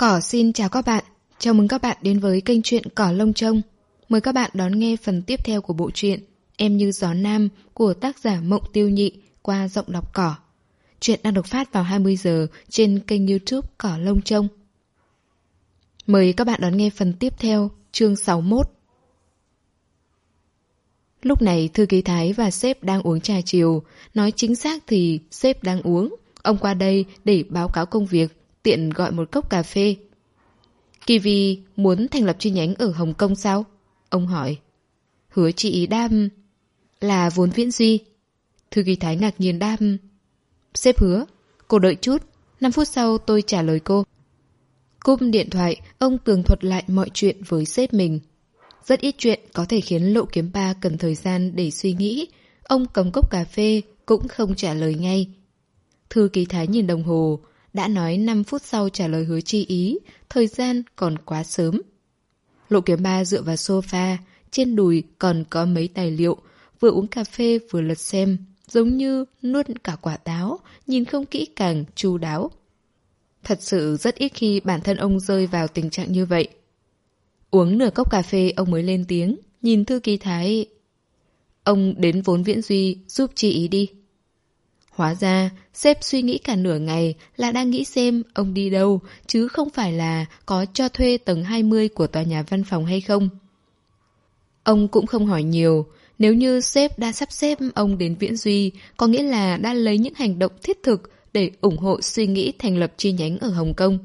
Cỏ xin chào các bạn, chào mừng các bạn đến với kênh truyện Cỏ Lông Trông. Mời các bạn đón nghe phần tiếp theo của bộ truyện Em như gió nam của tác giả Mộng Tiêu Nhị qua giọng đọc cỏ. Chuyện đang được phát vào 20 giờ trên kênh youtube Cỏ Lông Trông. Mời các bạn đón nghe phần tiếp theo, chương 61. Lúc này thư ký Thái và sếp đang uống trà chiều, nói chính xác thì sếp đang uống. Ông qua đây để báo cáo công việc, tiện gọi một cốc cà phê. Kiwi muốn thành lập chi nhánh ở Hồng Kông sao? Ông hỏi. Hứa chị đam... Là vốn viễn duy. Thư ký Thái ngạc nhiên đam... Sếp hứa, cô đợi chút, 5 phút sau tôi trả lời cô. Cúp điện thoại, ông tường thuật lại mọi chuyện với sếp mình. Rất ít chuyện có thể khiến lộ kiếm ba cần thời gian để suy nghĩ. Ông cầm cốc cà phê, cũng không trả lời ngay. Thư ký Thái nhìn đồng hồ, đã nói 5 phút sau trả lời hứa chi ý, thời gian còn quá sớm. Lộ kiếm ba dựa vào sofa, trên đùi còn có mấy tài liệu, vừa uống cà phê vừa lật xem, giống như nuốt cả quả táo, nhìn không kỹ càng, chu đáo. Thật sự rất ít khi bản thân ông rơi vào tình trạng như vậy. Uống nửa cốc cà phê ông mới lên tiếng, nhìn thư ký Thái. Ông đến vốn viễn duy giúp chi ý đi. Hóa ra, sếp suy nghĩ cả nửa ngày là đang nghĩ xem ông đi đâu, chứ không phải là có cho thuê tầng 20 của tòa nhà văn phòng hay không. Ông cũng không hỏi nhiều, nếu như sếp đã sắp xếp ông đến Viễn Duy, có nghĩa là đã lấy những hành động thiết thực để ủng hộ suy nghĩ thành lập chi nhánh ở Hồng Kông.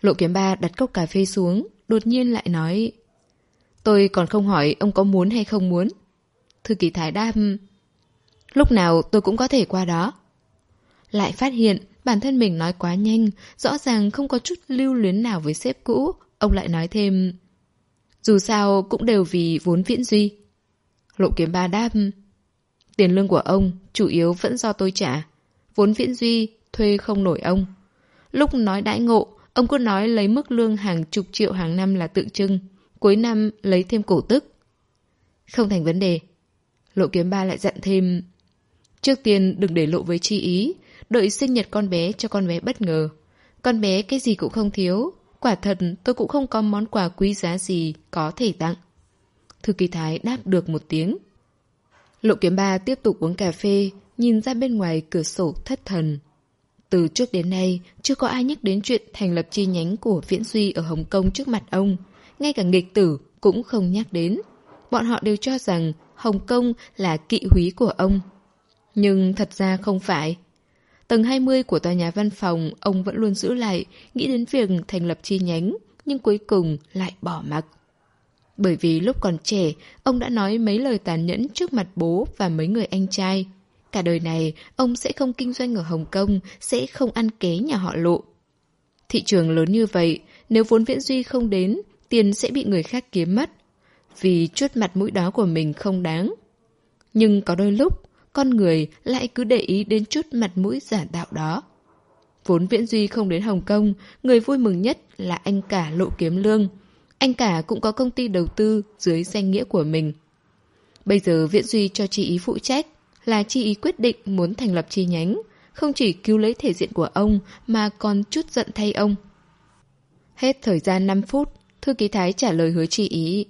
Lộ kiếm ba đặt cốc cà phê xuống, đột nhiên lại nói Tôi còn không hỏi ông có muốn hay không muốn. Thư ký Thái đam Lúc nào tôi cũng có thể qua đó. Lại phát hiện bản thân mình nói quá nhanh, rõ ràng không có chút lưu luyến nào với sếp cũ. Ông lại nói thêm, dù sao cũng đều vì vốn viễn duy. Lộ kiếm ba đáp, tiền lương của ông chủ yếu vẫn do tôi trả. Vốn viễn duy thuê không nổi ông. Lúc nói đãi ngộ, ông cứ nói lấy mức lương hàng chục triệu hàng năm là tượng trưng. Cuối năm lấy thêm cổ tức. Không thành vấn đề. Lộ kiếm ba lại dặn thêm Trước tiên đừng để lộ với chi ý, đợi sinh nhật con bé cho con bé bất ngờ. Con bé cái gì cũng không thiếu, quả thật tôi cũng không có món quà quý giá gì có thể tặng. Thư kỳ thái đáp được một tiếng. Lộ kiếm ba tiếp tục uống cà phê, nhìn ra bên ngoài cửa sổ thất thần. Từ trước đến nay, chưa có ai nhắc đến chuyện thành lập chi nhánh của Viễn Duy ở Hồng Kông trước mặt ông. Ngay cả nghịch tử cũng không nhắc đến. Bọn họ đều cho rằng Hồng Kông là kỵ húy của ông. Nhưng thật ra không phải. Tầng 20 của tòa nhà văn phòng ông vẫn luôn giữ lại, nghĩ đến việc thành lập chi nhánh, nhưng cuối cùng lại bỏ mặc. Bởi vì lúc còn trẻ, ông đã nói mấy lời tàn nhẫn trước mặt bố và mấy người anh trai. Cả đời này, ông sẽ không kinh doanh ở Hồng Kông, sẽ không ăn kế nhà họ lộ. Thị trường lớn như vậy, nếu vốn viễn duy không đến, tiền sẽ bị người khác kiếm mất. Vì chút mặt mũi đó của mình không đáng. Nhưng có đôi lúc, con người lại cứ để ý đến chút mặt mũi giả đạo đó. Vốn Viễn Duy không đến Hồng Kông, người vui mừng nhất là anh cả Lộ Kiếm Lương. Anh cả cũng có công ty đầu tư dưới danh nghĩa của mình. Bây giờ Viễn Duy cho chị ý phụ trách, là chị ý quyết định muốn thành lập chi nhánh, không chỉ cứu lấy thể diện của ông mà còn chút giận thay ông. Hết thời gian 5 phút, thư ký Thái trả lời hứa chị ý.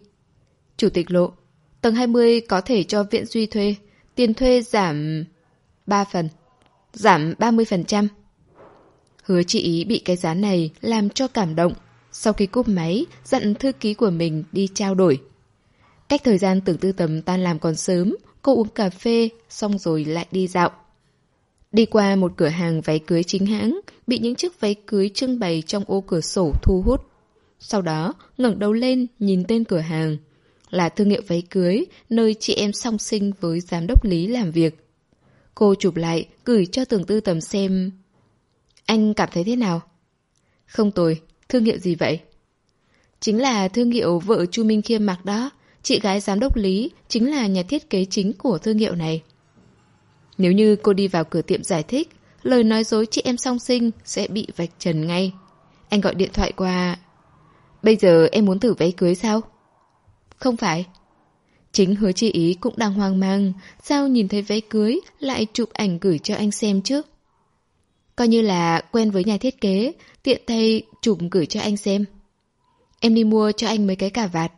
Chủ tịch Lộ, tầng 20 có thể cho Viễn Duy thuê, tiền thuê giảm 3 phần, giảm 30%. Hứa chị ý bị cái giá này làm cho cảm động. Sau khi cúp máy, dặn thư ký của mình đi trao đổi. Cách thời gian tưởng tư tầm tan làm còn sớm, cô uống cà phê, xong rồi lại đi dạo. Đi qua một cửa hàng váy cưới chính hãng, bị những chiếc váy cưới trưng bày trong ô cửa sổ thu hút. Sau đó, ngẩng đầu lên, nhìn tên cửa hàng, là thương hiệu váy cưới, nơi chị em song sinh với giám đốc Lý làm việc. Cô chụp lại, gửi cho tưởng tư tầm xem. Anh cảm thấy thế nào? Không tồi, thương hiệu gì vậy? Chính là thương hiệu vợ Chu Minh Khiêm mặc đó. Chị gái giám đốc Lý chính là nhà thiết kế chính của thương hiệu này. Nếu như cô đi vào cửa tiệm giải thích, lời nói dối chị em song sinh sẽ bị vạch trần ngay. Anh gọi điện thoại qua... Bây giờ em muốn thử váy cưới sao? Không phải. Chính hứa chi ý cũng đang hoang mang, sao nhìn thấy váy cưới lại chụp ảnh gửi cho anh xem chứ? Coi như là quen với nhà thiết kế, tiện tay chụp gửi cho anh xem. Em đi mua cho anh mấy cái cà vạt.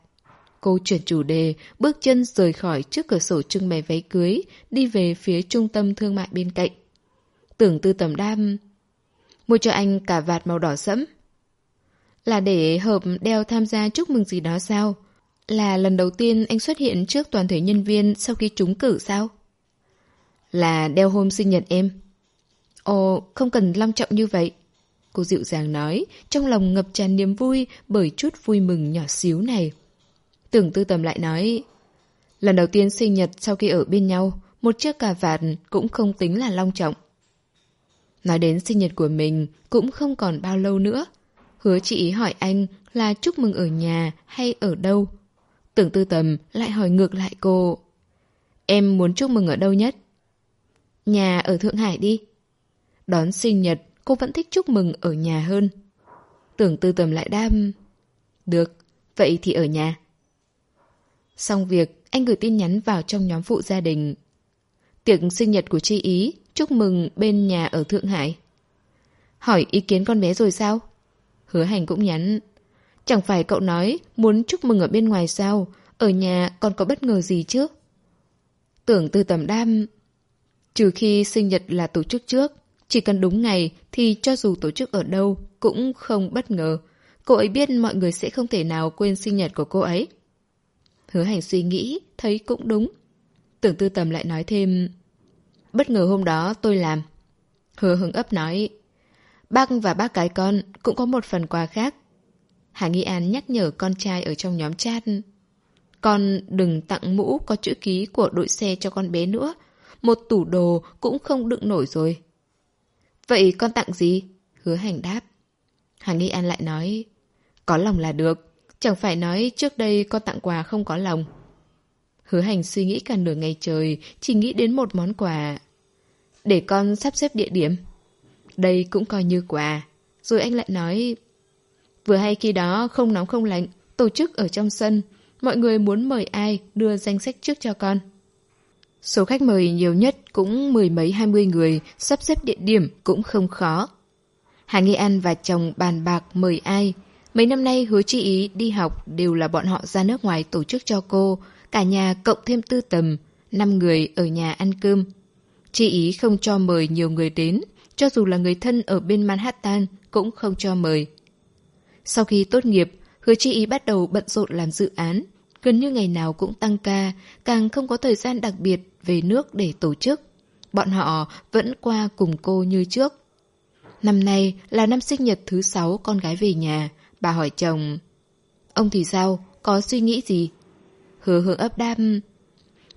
Cô chuyển chủ đề, bước chân rời khỏi trước cửa sổ trưng bày váy cưới, đi về phía trung tâm thương mại bên cạnh. Tưởng tư tầm đam... Mua cho anh cả vạt màu đỏ sẫm. Là để hợp đeo tham gia chúc mừng gì đó sao? Là lần đầu tiên anh xuất hiện trước toàn thể nhân viên sau khi trúng cử sao? Là đeo hôm sinh nhật em. Ồ, không cần long trọng như vậy. Cô dịu dàng nói, trong lòng ngập tràn niềm vui bởi chút vui mừng nhỏ xíu này. Tưởng tư tầm lại nói, lần đầu tiên sinh nhật sau khi ở bên nhau, một chiếc cà vạt cũng không tính là long trọng. Nói đến sinh nhật của mình cũng không còn bao lâu nữa. Hứa chị hỏi anh là chúc mừng ở nhà hay ở đâu. Tưởng tư tầm lại hỏi ngược lại cô. Em muốn chúc mừng ở đâu nhất? Nhà ở Thượng Hải đi. Đón sinh nhật, cô vẫn thích chúc mừng ở nhà hơn. Tưởng tư tầm lại đam. Được, vậy thì ở nhà. Xong việc, anh gửi tin nhắn vào trong nhóm phụ gia đình. Tiệc sinh nhật của Chi Ý, chúc mừng bên nhà ở Thượng Hải. Hỏi ý kiến con bé rồi sao? Hứa hành cũng nhắn. Chẳng phải cậu nói muốn chúc mừng ở bên ngoài sao? Ở nhà còn có bất ngờ gì chứ? Tưởng từ tầm đam... Trừ khi sinh nhật là tổ chức trước, chỉ cần đúng ngày thì cho dù tổ chức ở đâu cũng không bất ngờ. Cô ấy biết mọi người sẽ không thể nào quên sinh nhật của cô ấy. Hứa hành suy nghĩ, thấy cũng đúng. Tưởng tư tầm lại nói thêm, bất ngờ hôm đó tôi làm. Hứa hứng ấp nói, bác và bác cái con cũng có một phần quà khác. Hà Nghi An nhắc nhở con trai ở trong nhóm chat. Con đừng tặng mũ có chữ ký của đội xe cho con bé nữa. Một tủ đồ cũng không đựng nổi rồi. Vậy con tặng gì? Hứa hành đáp. Hà Nghi An lại nói, có lòng là được. Chẳng phải nói trước đây con tặng quà không có lòng. Hứa hành suy nghĩ cả nửa ngày trời, chỉ nghĩ đến một món quà. Để con sắp xếp địa điểm. Đây cũng coi như quà. Rồi anh lại nói... Vừa hay khi đó không nóng không lạnh, tổ chức ở trong sân. Mọi người muốn mời ai đưa danh sách trước cho con. Số khách mời nhiều nhất cũng mười mấy hai mươi người, sắp xếp địa điểm cũng không khó. Hà Nghi An và chồng bàn bạc mời ai, Mấy năm nay hứa chi ý đi học đều là bọn họ ra nước ngoài tổ chức cho cô, cả nhà cộng thêm tư tầm, năm người ở nhà ăn cơm. Chi ý không cho mời nhiều người đến, cho dù là người thân ở bên Manhattan cũng không cho mời. Sau khi tốt nghiệp, hứa chi ý bắt đầu bận rộn làm dự án, gần như ngày nào cũng tăng ca, càng không có thời gian đặc biệt về nước để tổ chức. Bọn họ vẫn qua cùng cô như trước. Năm nay là năm sinh nhật thứ sáu con gái về nhà, Bà hỏi chồng Ông thì sao? Có suy nghĩ gì? Hứa hưởng ấp đam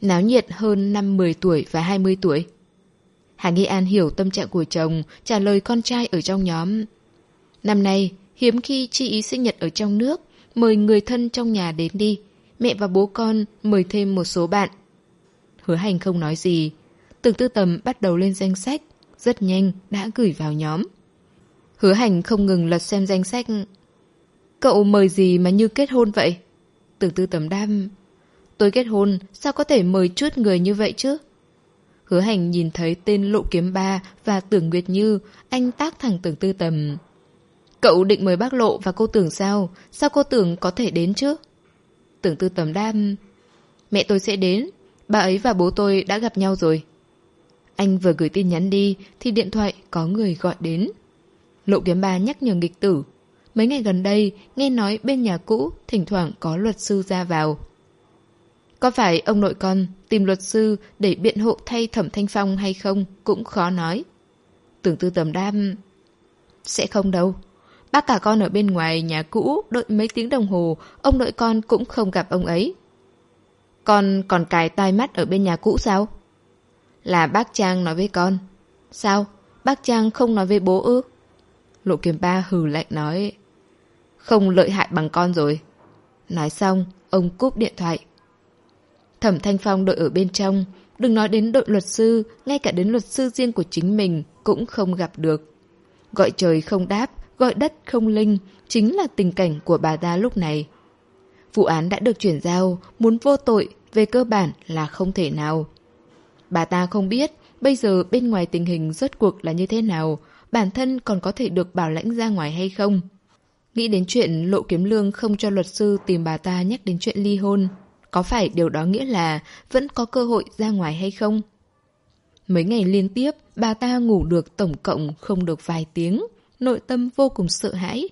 Náo nhiệt hơn năm 10 tuổi và 20 tuổi Hà Nghi An hiểu tâm trạng của chồng Trả lời con trai ở trong nhóm Năm nay Hiếm khi chi ý sinh nhật ở trong nước Mời người thân trong nhà đến đi Mẹ và bố con mời thêm một số bạn Hứa hành không nói gì Tưởng tư tầm bắt đầu lên danh sách Rất nhanh đã gửi vào nhóm Hứa hành không ngừng lật xem danh sách Cậu mời gì mà như kết hôn vậy? Tưởng tư tầm đam. Tôi kết hôn, sao có thể mời chút người như vậy chứ? Hứa hành nhìn thấy tên lộ kiếm ba và tưởng Nguyệt Như, anh tác thẳng tưởng tư tầm. Cậu định mời bác lộ và cô tưởng sao? Sao cô tưởng có thể đến chứ? Tưởng tư tầm đam. Mẹ tôi sẽ đến, bà ấy và bố tôi đã gặp nhau rồi. Anh vừa gửi tin nhắn đi thì điện thoại có người gọi đến. Lộ kiếm ba nhắc nhở nghịch tử Mấy ngày gần đây, nghe nói bên nhà cũ thỉnh thoảng có luật sư ra vào. Có phải ông nội con tìm luật sư để biện hộ thay thẩm thanh phong hay không cũng khó nói. Tưởng tư tầm đam... Sẽ không đâu. Bác cả con ở bên ngoài nhà cũ đợi mấy tiếng đồng hồ, ông nội con cũng không gặp ông ấy. Con còn cài tai mắt ở bên nhà cũ sao? Là bác Trang nói với con. Sao? Bác Trang không nói với bố ư? Lộ kiếm ba hừ lạnh nói. Không lợi hại bằng con rồi. Nói xong, ông cúp điện thoại. Thẩm Thanh Phong đợi ở bên trong, đừng nói đến đội luật sư, ngay cả đến luật sư riêng của chính mình cũng không gặp được. Gọi trời không đáp, gọi đất không linh, chính là tình cảnh của bà ta lúc này. Vụ án đã được chuyển giao, muốn vô tội, về cơ bản là không thể nào. Bà ta không biết, bây giờ bên ngoài tình hình rốt cuộc là như thế nào, bản thân còn có thể được bảo lãnh ra ngoài hay không. Nghĩ đến chuyện Lộ Kiếm Lương không cho luật sư tìm bà ta nhắc đến chuyện ly hôn, có phải điều đó nghĩa là vẫn có cơ hội ra ngoài hay không? Mấy ngày liên tiếp, bà ta ngủ được tổng cộng không được vài tiếng, nội tâm vô cùng sợ hãi.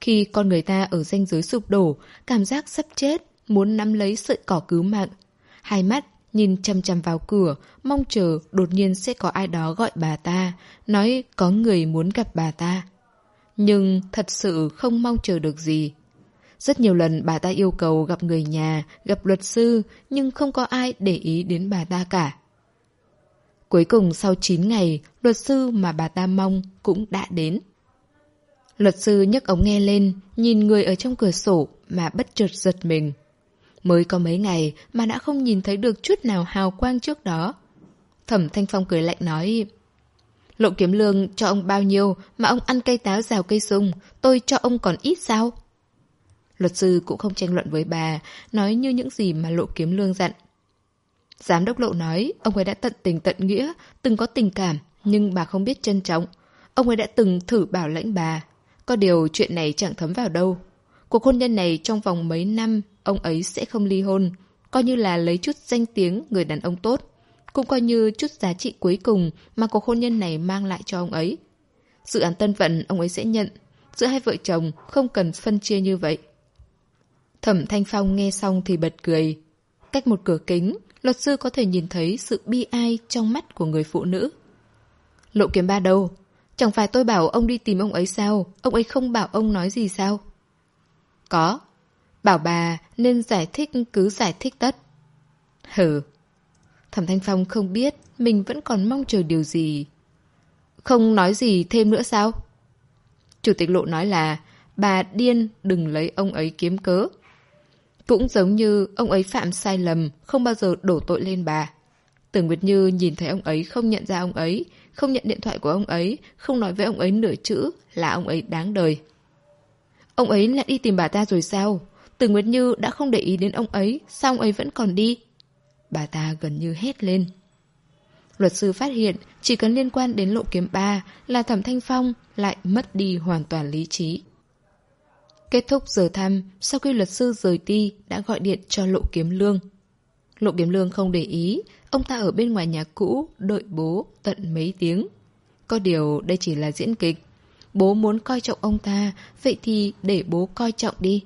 Khi con người ta ở ranh giới sụp đổ, cảm giác sắp chết, muốn nắm lấy sợi cỏ cứu mạng. Hai mắt nhìn chăm chăm vào cửa, mong chờ đột nhiên sẽ có ai đó gọi bà ta, nói có người muốn gặp bà ta. Nhưng thật sự không mong chờ được gì. Rất nhiều lần bà ta yêu cầu gặp người nhà, gặp luật sư, nhưng không có ai để ý đến bà ta cả. Cuối cùng sau 9 ngày, luật sư mà bà ta mong cũng đã đến. Luật sư nhấc ống nghe lên, nhìn người ở trong cửa sổ mà bất chợt giật mình. Mới có mấy ngày mà đã không nhìn thấy được chút nào hào quang trước đó. Thẩm Thanh Phong cười lạnh nói... Lộ kiếm lương cho ông bao nhiêu mà ông ăn cây táo rào cây sung, tôi cho ông còn ít sao? Luật sư cũng không tranh luận với bà, nói như những gì mà lộ kiếm lương dặn. Giám đốc lộ nói, ông ấy đã tận tình tận nghĩa, từng có tình cảm, nhưng bà không biết trân trọng. Ông ấy đã từng thử bảo lãnh bà. Có điều chuyện này chẳng thấm vào đâu. Cuộc hôn nhân này trong vòng mấy năm, ông ấy sẽ không ly hôn. Coi như là lấy chút danh tiếng người đàn ông tốt. Cũng coi như chút giá trị cuối cùng mà cuộc hôn nhân này mang lại cho ông ấy. Dự án tân vận ông ấy sẽ nhận. Giữa hai vợ chồng không cần phân chia như vậy. Thẩm Thanh Phong nghe xong thì bật cười. Cách một cửa kính, luật sư có thể nhìn thấy sự bi ai trong mắt của người phụ nữ. Lộ kiếm ba đâu? Chẳng phải tôi bảo ông đi tìm ông ấy sao? Ông ấy không bảo ông nói gì sao? Có. Bảo bà nên giải thích, cứ giải thích tất. Hừ. Thẩm Thanh Phong không biết mình vẫn còn mong chờ điều gì. Không nói gì thêm nữa sao? Chủ tịch Lộ nói là, bà điên đừng lấy ông ấy kiếm cớ. Cũng giống như ông ấy phạm sai lầm, không bao giờ đổ tội lên bà. Tưởng Nguyệt Như nhìn thấy ông ấy không nhận ra ông ấy, không nhận điện thoại của ông ấy, không nói với ông ấy nửa chữ là ông ấy đáng đời. Ông ấy lại đi tìm bà ta rồi sao? Tưởng Nguyệt Như đã không để ý đến ông ấy, sao ông ấy vẫn còn đi? Bà ta gần như hét lên. Luật sư phát hiện chỉ cần liên quan đến lộ kiếm ba là thẩm thanh phong lại mất đi hoàn toàn lý trí. Kết thúc giờ thăm, sau khi luật sư rời đi đã gọi điện cho Lộ Kiếm Lương. Lộ Kiếm Lương không để ý, ông ta ở bên ngoài nhà cũ đợi bố tận mấy tiếng. Có điều đây chỉ là diễn kịch. Bố muốn coi trọng ông ta, vậy thì để bố coi trọng đi.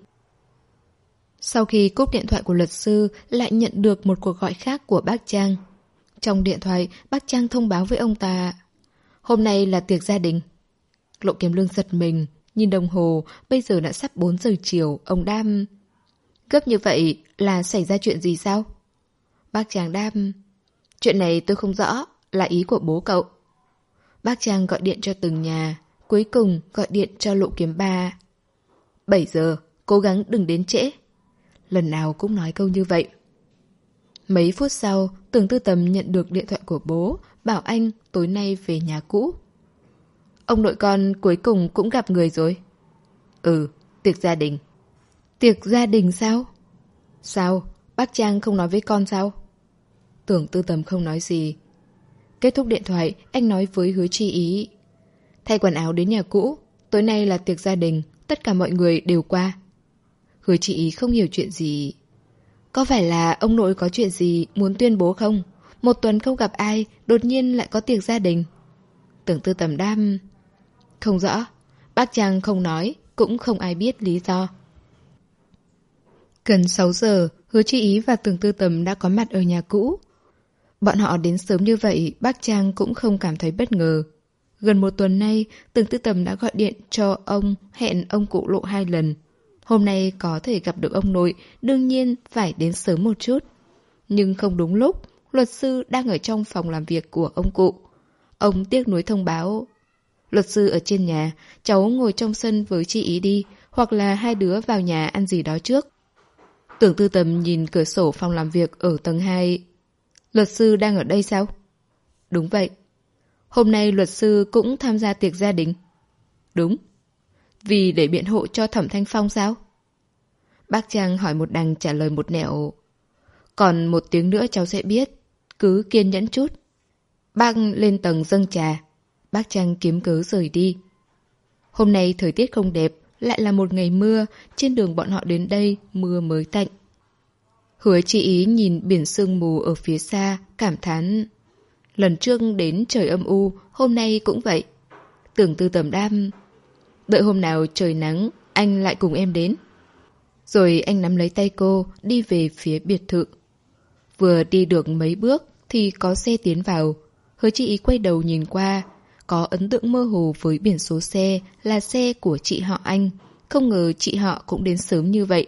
Sau khi cúp điện thoại của luật sư, lại nhận được một cuộc gọi khác của bác Trang. Trong điện thoại, bác Trang thông báo với ông ta Hôm nay là tiệc gia đình. Lộ Kiếm Lương giật mình, Nhìn đồng hồ, bây giờ đã sắp 4 giờ chiều, ông Đam... Gấp như vậy là xảy ra chuyện gì sao? Bác chàng Đam... Chuyện này tôi không rõ, là ý của bố cậu. Bác chàng gọi điện cho từng nhà, cuối cùng gọi điện cho lộ kiếm ba. 7 giờ, cố gắng đừng đến trễ. Lần nào cũng nói câu như vậy. Mấy phút sau, tưởng tư tầm nhận được điện thoại của bố, bảo anh tối nay về nhà cũ. Ông nội con cuối cùng cũng gặp người rồi. Ừ, tiệc gia đình. Tiệc gia đình sao? Sao? Bác Trang không nói với con sao? Tưởng tư tầm không nói gì. Kết thúc điện thoại, anh nói với hứa chi ý. Thay quần áo đến nhà cũ, tối nay là tiệc gia đình, tất cả mọi người đều qua. Hứa chi ý không hiểu chuyện gì. Có phải là ông nội có chuyện gì muốn tuyên bố không? Một tuần không gặp ai, đột nhiên lại có tiệc gia đình. Tưởng tư tầm đam... Không rõ. Bác Trang không nói, cũng không ai biết lý do. Gần 6 giờ, hứa chi ý và tường tư tầm đã có mặt ở nhà cũ. Bọn họ đến sớm như vậy, bác Trang cũng không cảm thấy bất ngờ. Gần một tuần nay, tường tư tầm đã gọi điện cho ông, hẹn ông cụ lộ hai lần. Hôm nay có thể gặp được ông nội, đương nhiên phải đến sớm một chút. Nhưng không đúng lúc, luật sư đang ở trong phòng làm việc của ông cụ. Ông tiếc nuối thông báo Luật sư ở trên nhà, cháu ngồi trong sân với chị ý đi, hoặc là hai đứa vào nhà ăn gì đó trước. Tưởng tư tầm nhìn cửa sổ phòng làm việc ở tầng 2. Luật sư đang ở đây sao? Đúng vậy. Hôm nay luật sư cũng tham gia tiệc gia đình. Đúng. Vì để biện hộ cho thẩm thanh phong sao? Bác Trang hỏi một đằng trả lời một nẻo. Còn một tiếng nữa cháu sẽ biết. Cứ kiên nhẫn chút. Bác lên tầng dâng trà. Bác Trăng kiếm cớ rời đi. Hôm nay thời tiết không đẹp, lại là một ngày mưa, trên đường bọn họ đến đây mưa mới tạnh. Hứa chị ý nhìn biển sương mù ở phía xa, cảm thán. Lần trước đến trời âm u, hôm nay cũng vậy. Tưởng tư tầm đam. Đợi hôm nào trời nắng, anh lại cùng em đến. Rồi anh nắm lấy tay cô, đi về phía biệt thự. Vừa đi được mấy bước, thì có xe tiến vào. Hứa chị ý quay đầu nhìn qua, có ấn tượng mơ hồ với biển số xe là xe của chị họ anh. Không ngờ chị họ cũng đến sớm như vậy.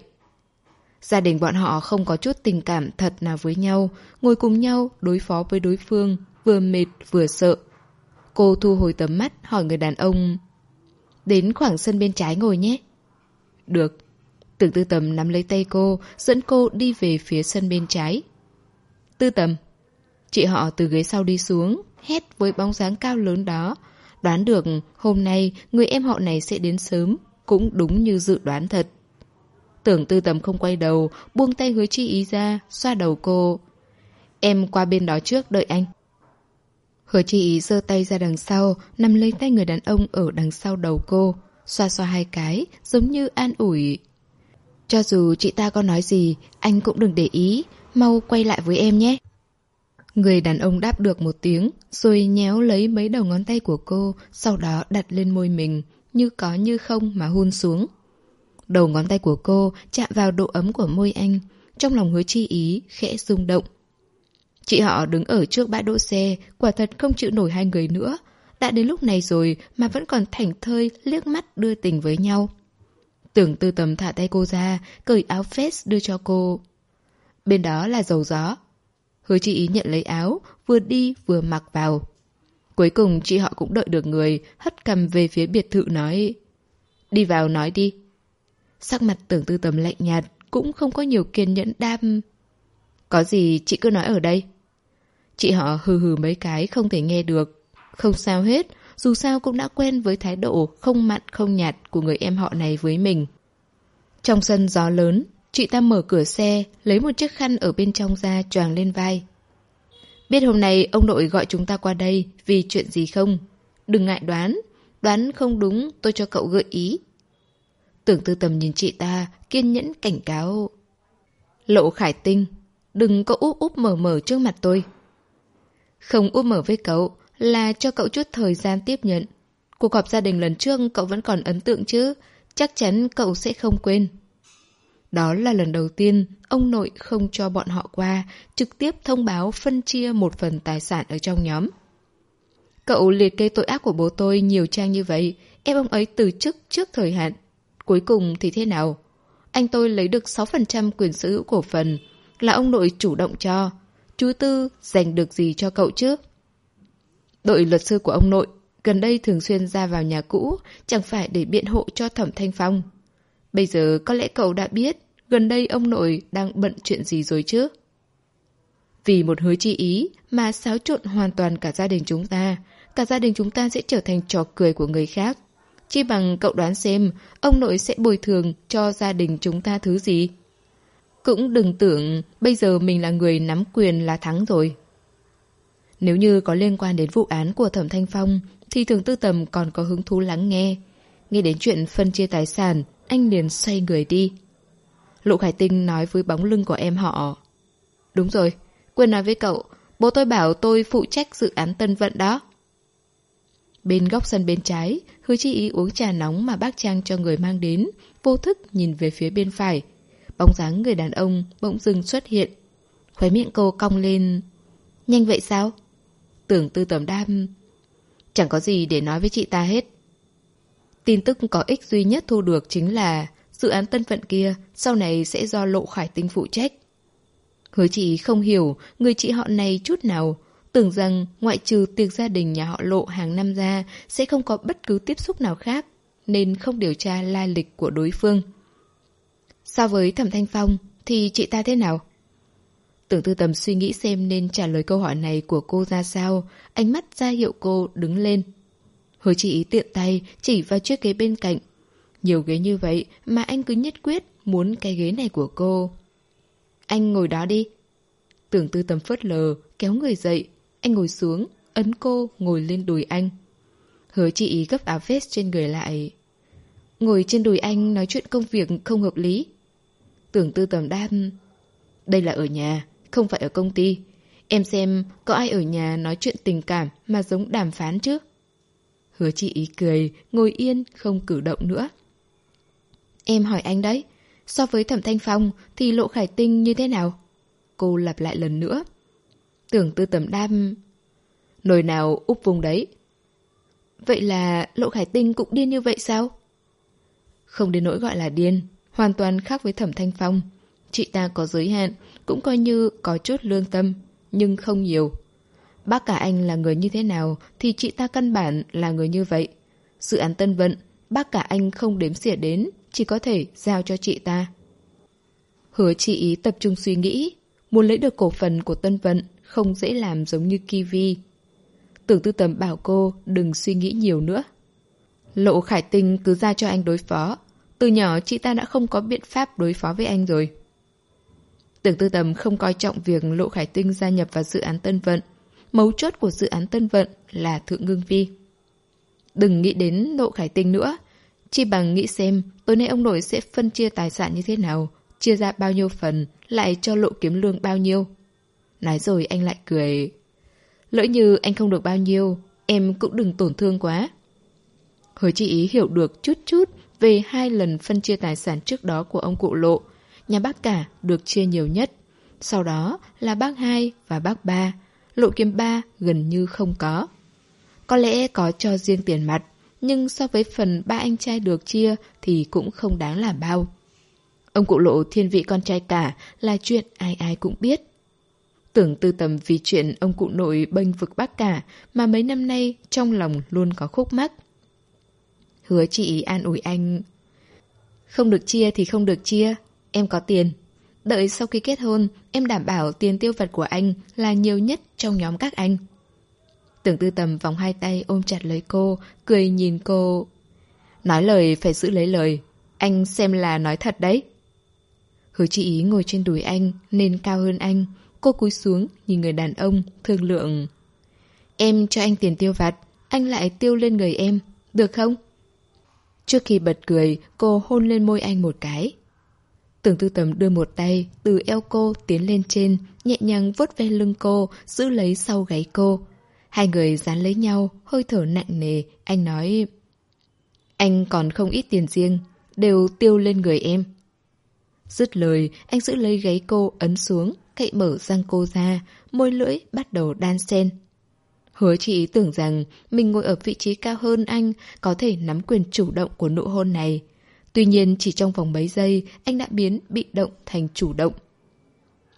Gia đình bọn họ không có chút tình cảm thật nào với nhau, ngồi cùng nhau đối phó với đối phương, vừa mệt vừa sợ. Cô thu hồi tấm mắt hỏi người đàn ông Đến khoảng sân bên trái ngồi nhé. Được. Tưởng tư tầm nắm lấy tay cô, dẫn cô đi về phía sân bên trái. Tư tầm. Chị họ từ ghế sau đi xuống, hét với bóng dáng cao lớn đó. Đoán được hôm nay người em họ này sẽ đến sớm, cũng đúng như dự đoán thật. Tưởng tư tầm không quay đầu, buông tay hứa chi ý ra, xoa đầu cô. Em qua bên đó trước đợi anh. Hứa chi ý giơ tay ra đằng sau, nằm lấy tay người đàn ông ở đằng sau đầu cô, xoa xoa hai cái, giống như an ủi. Cho dù chị ta có nói gì, anh cũng đừng để ý, mau quay lại với em nhé. Người đàn ông đáp được một tiếng, rồi nhéo lấy mấy đầu ngón tay của cô, sau đó đặt lên môi mình, như có như không mà hôn xuống. Đầu ngón tay của cô chạm vào độ ấm của môi anh, trong lòng hứa chi ý, khẽ rung động. Chị họ đứng ở trước bãi đỗ xe, quả thật không chịu nổi hai người nữa. Đã đến lúc này rồi mà vẫn còn thảnh thơi liếc mắt đưa tình với nhau. Tưởng tư tầm thả tay cô ra, cởi áo vest đưa cho cô. Bên đó là dầu gió, Hứa chị ý nhận lấy áo, vừa đi vừa mặc vào. Cuối cùng chị họ cũng đợi được người, hất cầm về phía biệt thự nói. Đi vào nói đi. Sắc mặt tưởng tư tầm lạnh nhạt, cũng không có nhiều kiên nhẫn đam. Có gì chị cứ nói ở đây. Chị họ hừ hừ mấy cái không thể nghe được. Không sao hết, dù sao cũng đã quen với thái độ không mặn không nhạt của người em họ này với mình. Trong sân gió lớn, Chị ta mở cửa xe, lấy một chiếc khăn ở bên trong ra choàng lên vai. Biết hôm nay ông nội gọi chúng ta qua đây vì chuyện gì không? Đừng ngại đoán, đoán không đúng tôi cho cậu gợi ý. Tưởng tư tầm nhìn chị ta, kiên nhẫn cảnh cáo. Lộ khải tinh, đừng có úp úp mở mở trước mặt tôi. Không úp mở với cậu là cho cậu chút thời gian tiếp nhận. Cuộc họp gia đình lần trước cậu vẫn còn ấn tượng chứ, chắc chắn cậu sẽ không quên. Đó là lần đầu tiên ông nội không cho bọn họ qua, trực tiếp thông báo phân chia một phần tài sản ở trong nhóm. Cậu liệt kê tội ác của bố tôi nhiều trang như vậy, ép ông ấy từ chức trước thời hạn. Cuối cùng thì thế nào? Anh tôi lấy được 6% quyền sở hữu cổ phần, là ông nội chủ động cho. Chú Tư giành được gì cho cậu chứ? Đội luật sư của ông nội gần đây thường xuyên ra vào nhà cũ, chẳng phải để biện hộ cho Thẩm Thanh Phong. Bây giờ có lẽ cậu đã biết gần đây ông nội đang bận chuyện gì rồi chứ? Vì một hứa chi ý mà xáo trộn hoàn toàn cả gia đình chúng ta, cả gia đình chúng ta sẽ trở thành trò cười của người khác. Chỉ bằng cậu đoán xem ông nội sẽ bồi thường cho gia đình chúng ta thứ gì? Cũng đừng tưởng bây giờ mình là người nắm quyền là thắng rồi. Nếu như có liên quan đến vụ án của Thẩm Thanh Phong thì thường tư tầm còn có hứng thú lắng nghe. Nghe đến chuyện phân chia tài sản anh liền xoay người đi. Lục Khải Tinh nói với bóng lưng của em họ. Đúng rồi, quên nói với cậu, bố tôi bảo tôi phụ trách dự án tân vận đó. Bên góc sân bên trái, Hứa Chi Ý uống trà nóng mà bác Trang cho người mang đến, vô thức nhìn về phía bên phải. Bóng dáng người đàn ông bỗng dưng xuất hiện. Khóe miệng cô cong lên. Nhanh vậy sao? Tưởng tư tầm đam. Chẳng có gì để nói với chị ta hết. Tin tức có ích duy nhất thu được chính là dự án tân phận kia sau này sẽ do Lộ Khải Tinh phụ trách. Hứa chị không hiểu người chị họ này chút nào, tưởng rằng ngoại trừ tiệc gia đình nhà họ Lộ hàng năm ra sẽ không có bất cứ tiếp xúc nào khác, nên không điều tra lai lịch của đối phương. So với Thẩm Thanh Phong thì chị ta thế nào? Tưởng tư tầm suy nghĩ xem nên trả lời câu hỏi này của cô ra sao, ánh mắt ra hiệu cô đứng lên. Hứa chị ý tiện tay chỉ vào chiếc ghế bên cạnh. Nhiều ghế như vậy mà anh cứ nhất quyết muốn cái ghế này của cô. Anh ngồi đó đi. Tưởng tư tầm phớt lờ, kéo người dậy. Anh ngồi xuống, ấn cô ngồi lên đùi anh. Hứa chị gấp áo vest trên người lại. Ngồi trên đùi anh nói chuyện công việc không hợp lý. Tưởng tư tầm đam. Đây là ở nhà, không phải ở công ty. Em xem có ai ở nhà nói chuyện tình cảm mà giống đàm phán chứ? Hứa chị ý cười, ngồi yên, không cử động nữa. Em hỏi anh đấy, so với thẩm thanh phong thì lộ khải tinh như thế nào? Cô lặp lại lần nữa. Tưởng tư tầm đam... Nồi nào úp vùng đấy. Vậy là lộ khải tinh cũng điên như vậy sao? Không đến nỗi gọi là điên, hoàn toàn khác với thẩm thanh phong. Chị ta có giới hạn, cũng coi như có chút lương tâm, nhưng không nhiều. Bác cả anh là người như thế nào thì chị ta căn bản là người như vậy. Dự án tân vận, bác cả anh không đếm xỉa đến, chỉ có thể giao cho chị ta. Hứa chị ý tập trung suy nghĩ, muốn lấy được cổ phần của tân vận không dễ làm giống như Kiwi. Tưởng tư tầm bảo cô đừng suy nghĩ nhiều nữa. Lộ khải tinh cứ ra cho anh đối phó. Từ nhỏ chị ta đã không có biện pháp đối phó với anh rồi. Tưởng tư tầm không coi trọng việc Lộ Khải Tinh gia nhập vào dự án Tân Vận. Mấu chốt của dự án Tân Vận là Thượng Ngưng Vi. Đừng nghĩ đến Lộ Khải Tinh nữa. Chỉ bằng nghĩ xem tối nay ông nội sẽ phân chia tài sản như thế nào, chia ra bao nhiêu phần, lại cho Lộ kiếm lương bao nhiêu. Nói rồi anh lại cười. Lỡ như anh không được bao nhiêu, em cũng đừng tổn thương quá. Hứa chị ý hiểu được chút chút về hai lần phân chia tài sản trước đó của ông cụ Lộ, nhà bác cả được chia nhiều nhất. Sau đó là bác hai và bác ba, lộ kiếm ba gần như không có. Có lẽ có cho riêng tiền mặt, nhưng so với phần ba anh trai được chia thì cũng không đáng là bao. Ông cụ lộ thiên vị con trai cả là chuyện ai ai cũng biết. Tưởng tư tầm vì chuyện ông cụ nội bênh vực bác cả mà mấy năm nay trong lòng luôn có khúc mắc. Hứa chị an ủi anh. Không được chia thì không được chia, Em có tiền. Đợi sau khi kết hôn, em đảm bảo tiền tiêu vặt của anh là nhiều nhất trong nhóm các anh. Tưởng tư tầm vòng hai tay ôm chặt lấy cô, cười nhìn cô. Nói lời phải giữ lấy lời. Anh xem là nói thật đấy. Hứa chị ý ngồi trên đùi anh, nên cao hơn anh. Cô cúi xuống, nhìn người đàn ông, thương lượng. Em cho anh tiền tiêu vặt, anh lại tiêu lên người em, được không? Trước khi bật cười, cô hôn lên môi anh một cái. Tưởng tư tầm đưa một tay từ eo cô tiến lên trên, nhẹ nhàng vuốt ve lưng cô, giữ lấy sau gáy cô. Hai người dán lấy nhau, hơi thở nặng nề, anh nói... Anh còn không ít tiền riêng, đều tiêu lên người em. Dứt lời, anh giữ lấy gáy cô ấn xuống, cậy mở răng cô ra, môi lưỡi bắt đầu đan xen. Hứa chị tưởng rằng mình ngồi ở vị trí cao hơn anh, có thể nắm quyền chủ động của nụ hôn này. Tuy nhiên chỉ trong vòng mấy giây, anh đã biến bị động thành chủ động.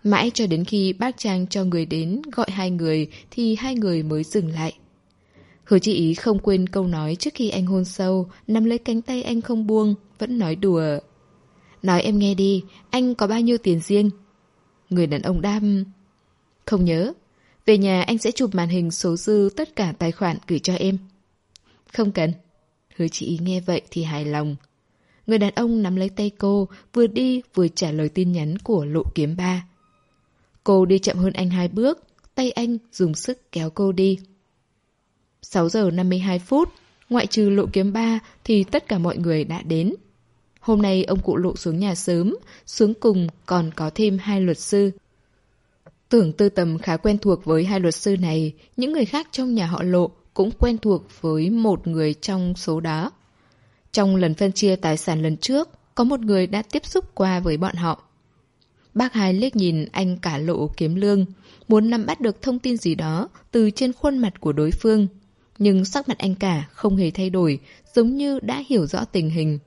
Mãi cho đến khi bác Trang cho người đến gọi hai người thì hai người mới dừng lại. Hứa chị ý không quên câu nói trước khi anh hôn sâu, nắm lấy cánh tay anh không buông, vẫn nói đùa. Nói em nghe đi, anh có bao nhiêu tiền riêng? Người đàn ông đam... Không nhớ. Về nhà anh sẽ chụp màn hình số dư tất cả tài khoản gửi cho em. Không cần. Hứa chị ý nghe vậy thì hài lòng. Người đàn ông nắm lấy tay cô, vừa đi vừa trả lời tin nhắn của lộ kiếm ba. Cô đi chậm hơn anh hai bước, tay anh dùng sức kéo cô đi. 6 giờ 52 phút, ngoại trừ lộ kiếm ba thì tất cả mọi người đã đến. Hôm nay ông cụ lộ xuống nhà sớm, xuống cùng còn có thêm hai luật sư. Tưởng tư tầm khá quen thuộc với hai luật sư này, những người khác trong nhà họ lộ cũng quen thuộc với một người trong số đó. Trong lần phân chia tài sản lần trước, có một người đã tiếp xúc qua với bọn họ. Bác hai liếc nhìn anh cả lộ kiếm lương, muốn nắm bắt được thông tin gì đó từ trên khuôn mặt của đối phương. Nhưng sắc mặt anh cả không hề thay đổi, giống như đã hiểu rõ tình hình.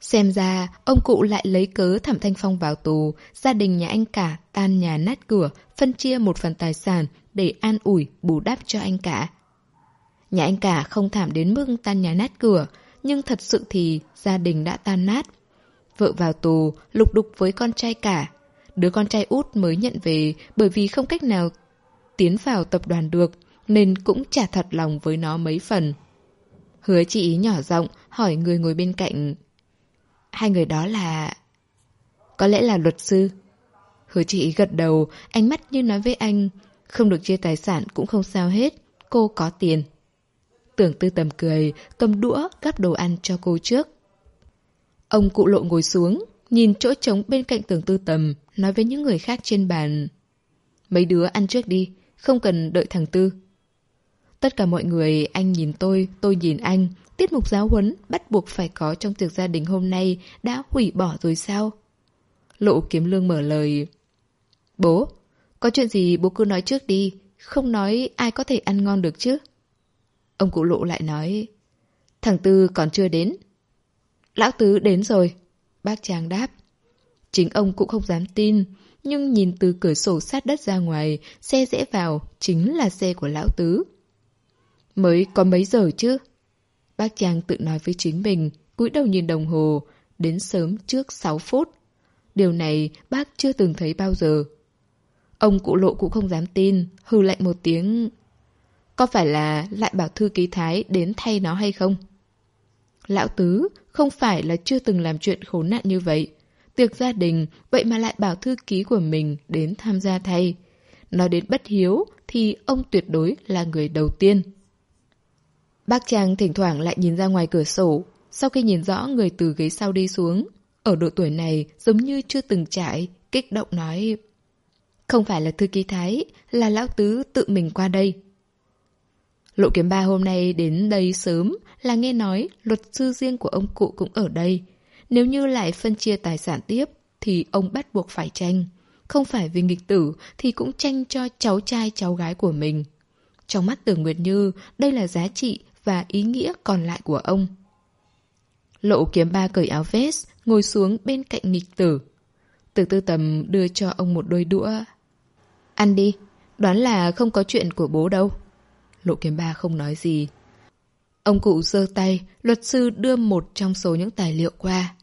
Xem ra, ông cụ lại lấy cớ Thẩm Thanh Phong vào tù, gia đình nhà anh cả tan nhà nát cửa, phân chia một phần tài sản để an ủi, bù đắp cho anh cả. Nhà anh cả không thảm đến mức tan nhà nát cửa, nhưng thật sự thì gia đình đã tan nát. Vợ vào tù, lục đục với con trai cả. Đứa con trai út mới nhận về bởi vì không cách nào tiến vào tập đoàn được, nên cũng chả thật lòng với nó mấy phần. Hứa chị ý nhỏ giọng hỏi người ngồi bên cạnh. Hai người đó là... Có lẽ là luật sư. Hứa chị ý gật đầu, ánh mắt như nói với anh, không được chia tài sản cũng không sao hết, cô có tiền. Tưởng tư tầm cười, cầm đũa gắp đồ ăn cho cô trước. Ông cụ lộ ngồi xuống, nhìn chỗ trống bên cạnh tưởng tư tầm, nói với những người khác trên bàn. Mấy đứa ăn trước đi, không cần đợi thằng Tư. Tất cả mọi người, anh nhìn tôi, tôi nhìn anh. Tiết mục giáo huấn bắt buộc phải có trong tiệc gia đình hôm nay đã hủy bỏ rồi sao? Lộ kiếm lương mở lời. Bố, có chuyện gì bố cứ nói trước đi, không nói ai có thể ăn ngon được chứ? Ông cụ lộ lại nói. Thằng Tư còn chưa đến. Lão Tứ đến rồi. Bác Trang đáp. Chính ông cũng không dám tin, nhưng nhìn từ cửa sổ sát đất ra ngoài, xe rẽ vào chính là xe của Lão Tứ. Mới có mấy giờ chứ? Bác Trang tự nói với chính mình, cúi đầu nhìn đồng hồ, đến sớm trước 6 phút. Điều này bác chưa từng thấy bao giờ. Ông cụ lộ cũng không dám tin, hư lạnh một tiếng. Có phải là lại bảo thư ký Thái đến thay nó hay không? Lão Tứ không phải là chưa từng làm chuyện khốn nạn như vậy. Tiệc gia đình, vậy mà lại bảo thư ký của mình đến tham gia thay. Nói đến bất hiếu thì ông tuyệt đối là người đầu tiên. Bác Trang thỉnh thoảng lại nhìn ra ngoài cửa sổ, sau khi nhìn rõ người từ ghế sau đi xuống. Ở độ tuổi này giống như chưa từng trải, kích động nói Không phải là thư ký Thái, là lão tứ tự mình qua đây. Lộ kiếm ba hôm nay đến đây sớm là nghe nói luật sư riêng của ông cụ cũng ở đây. Nếu như lại phân chia tài sản tiếp thì ông bắt buộc phải tranh. Không phải vì nghịch tử thì cũng tranh cho cháu trai cháu gái của mình. Trong mắt Tưởng Nguyệt Như, đây là giá trị và ý nghĩa còn lại của ông. Lộ kiếm ba cởi áo vest, ngồi xuống bên cạnh nghịch tử. Từ tư tầm đưa cho ông một đôi đũa. Ăn đi, đoán là không có chuyện của bố đâu. Lộ kiếm ba không nói gì. Ông cụ giơ tay, luật sư đưa một trong số những tài liệu qua.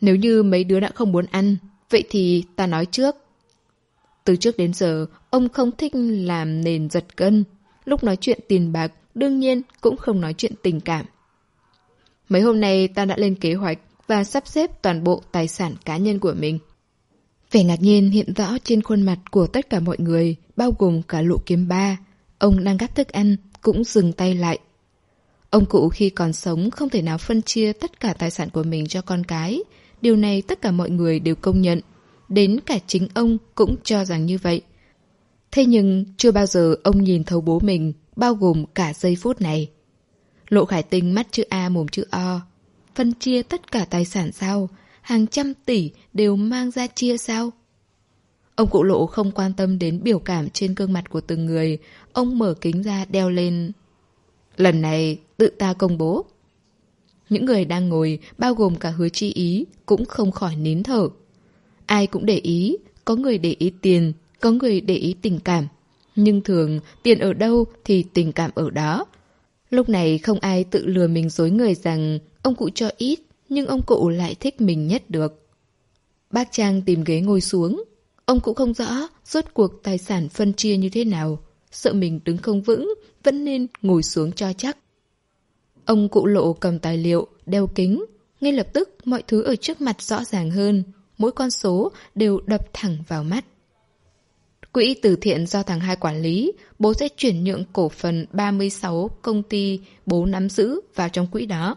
Nếu như mấy đứa đã không muốn ăn, vậy thì ta nói trước. Từ trước đến giờ, ông không thích làm nền giật cân. Lúc nói chuyện tiền bạc, đương nhiên cũng không nói chuyện tình cảm. Mấy hôm nay ta đã lên kế hoạch và sắp xếp toàn bộ tài sản cá nhân của mình. Vẻ ngạc nhiên hiện rõ trên khuôn mặt của tất cả mọi người, bao gồm cả lũ kiếm ba. Ông đang gắp thức ăn, cũng dừng tay lại. Ông cụ khi còn sống không thể nào phân chia tất cả tài sản của mình cho con cái. Điều này tất cả mọi người đều công nhận. Đến cả chính ông cũng cho rằng như vậy. Thế nhưng chưa bao giờ ông nhìn thấu bố mình, bao gồm cả giây phút này. Lộ khải tinh mắt chữ A mồm chữ O. Phân chia tất cả tài sản sao? Hàng trăm tỷ đều mang ra chia sao? Ông cụ lộ không quan tâm đến biểu cảm trên gương mặt của từng người. Ông mở kính ra đeo lên. Lần này tự ta công bố. Những người đang ngồi, bao gồm cả hứa chi ý, cũng không khỏi nín thở. Ai cũng để ý, có người để ý tiền, có người để ý tình cảm. Nhưng thường, tiền ở đâu thì tình cảm ở đó. Lúc này không ai tự lừa mình dối người rằng ông cụ cho ít, nhưng ông cụ lại thích mình nhất được. Bác Trang tìm ghế ngồi xuống. Ông cũng không rõ rốt cuộc tài sản phân chia như thế nào. Sợ mình đứng không vững, vẫn nên ngồi xuống cho chắc. Ông cụ lộ cầm tài liệu, đeo kính. Ngay lập tức mọi thứ ở trước mặt rõ ràng hơn. Mỗi con số đều đập thẳng vào mắt. Quỹ từ thiện do thằng hai quản lý, bố sẽ chuyển nhượng cổ phần 36 công ty bố nắm giữ vào trong quỹ đó.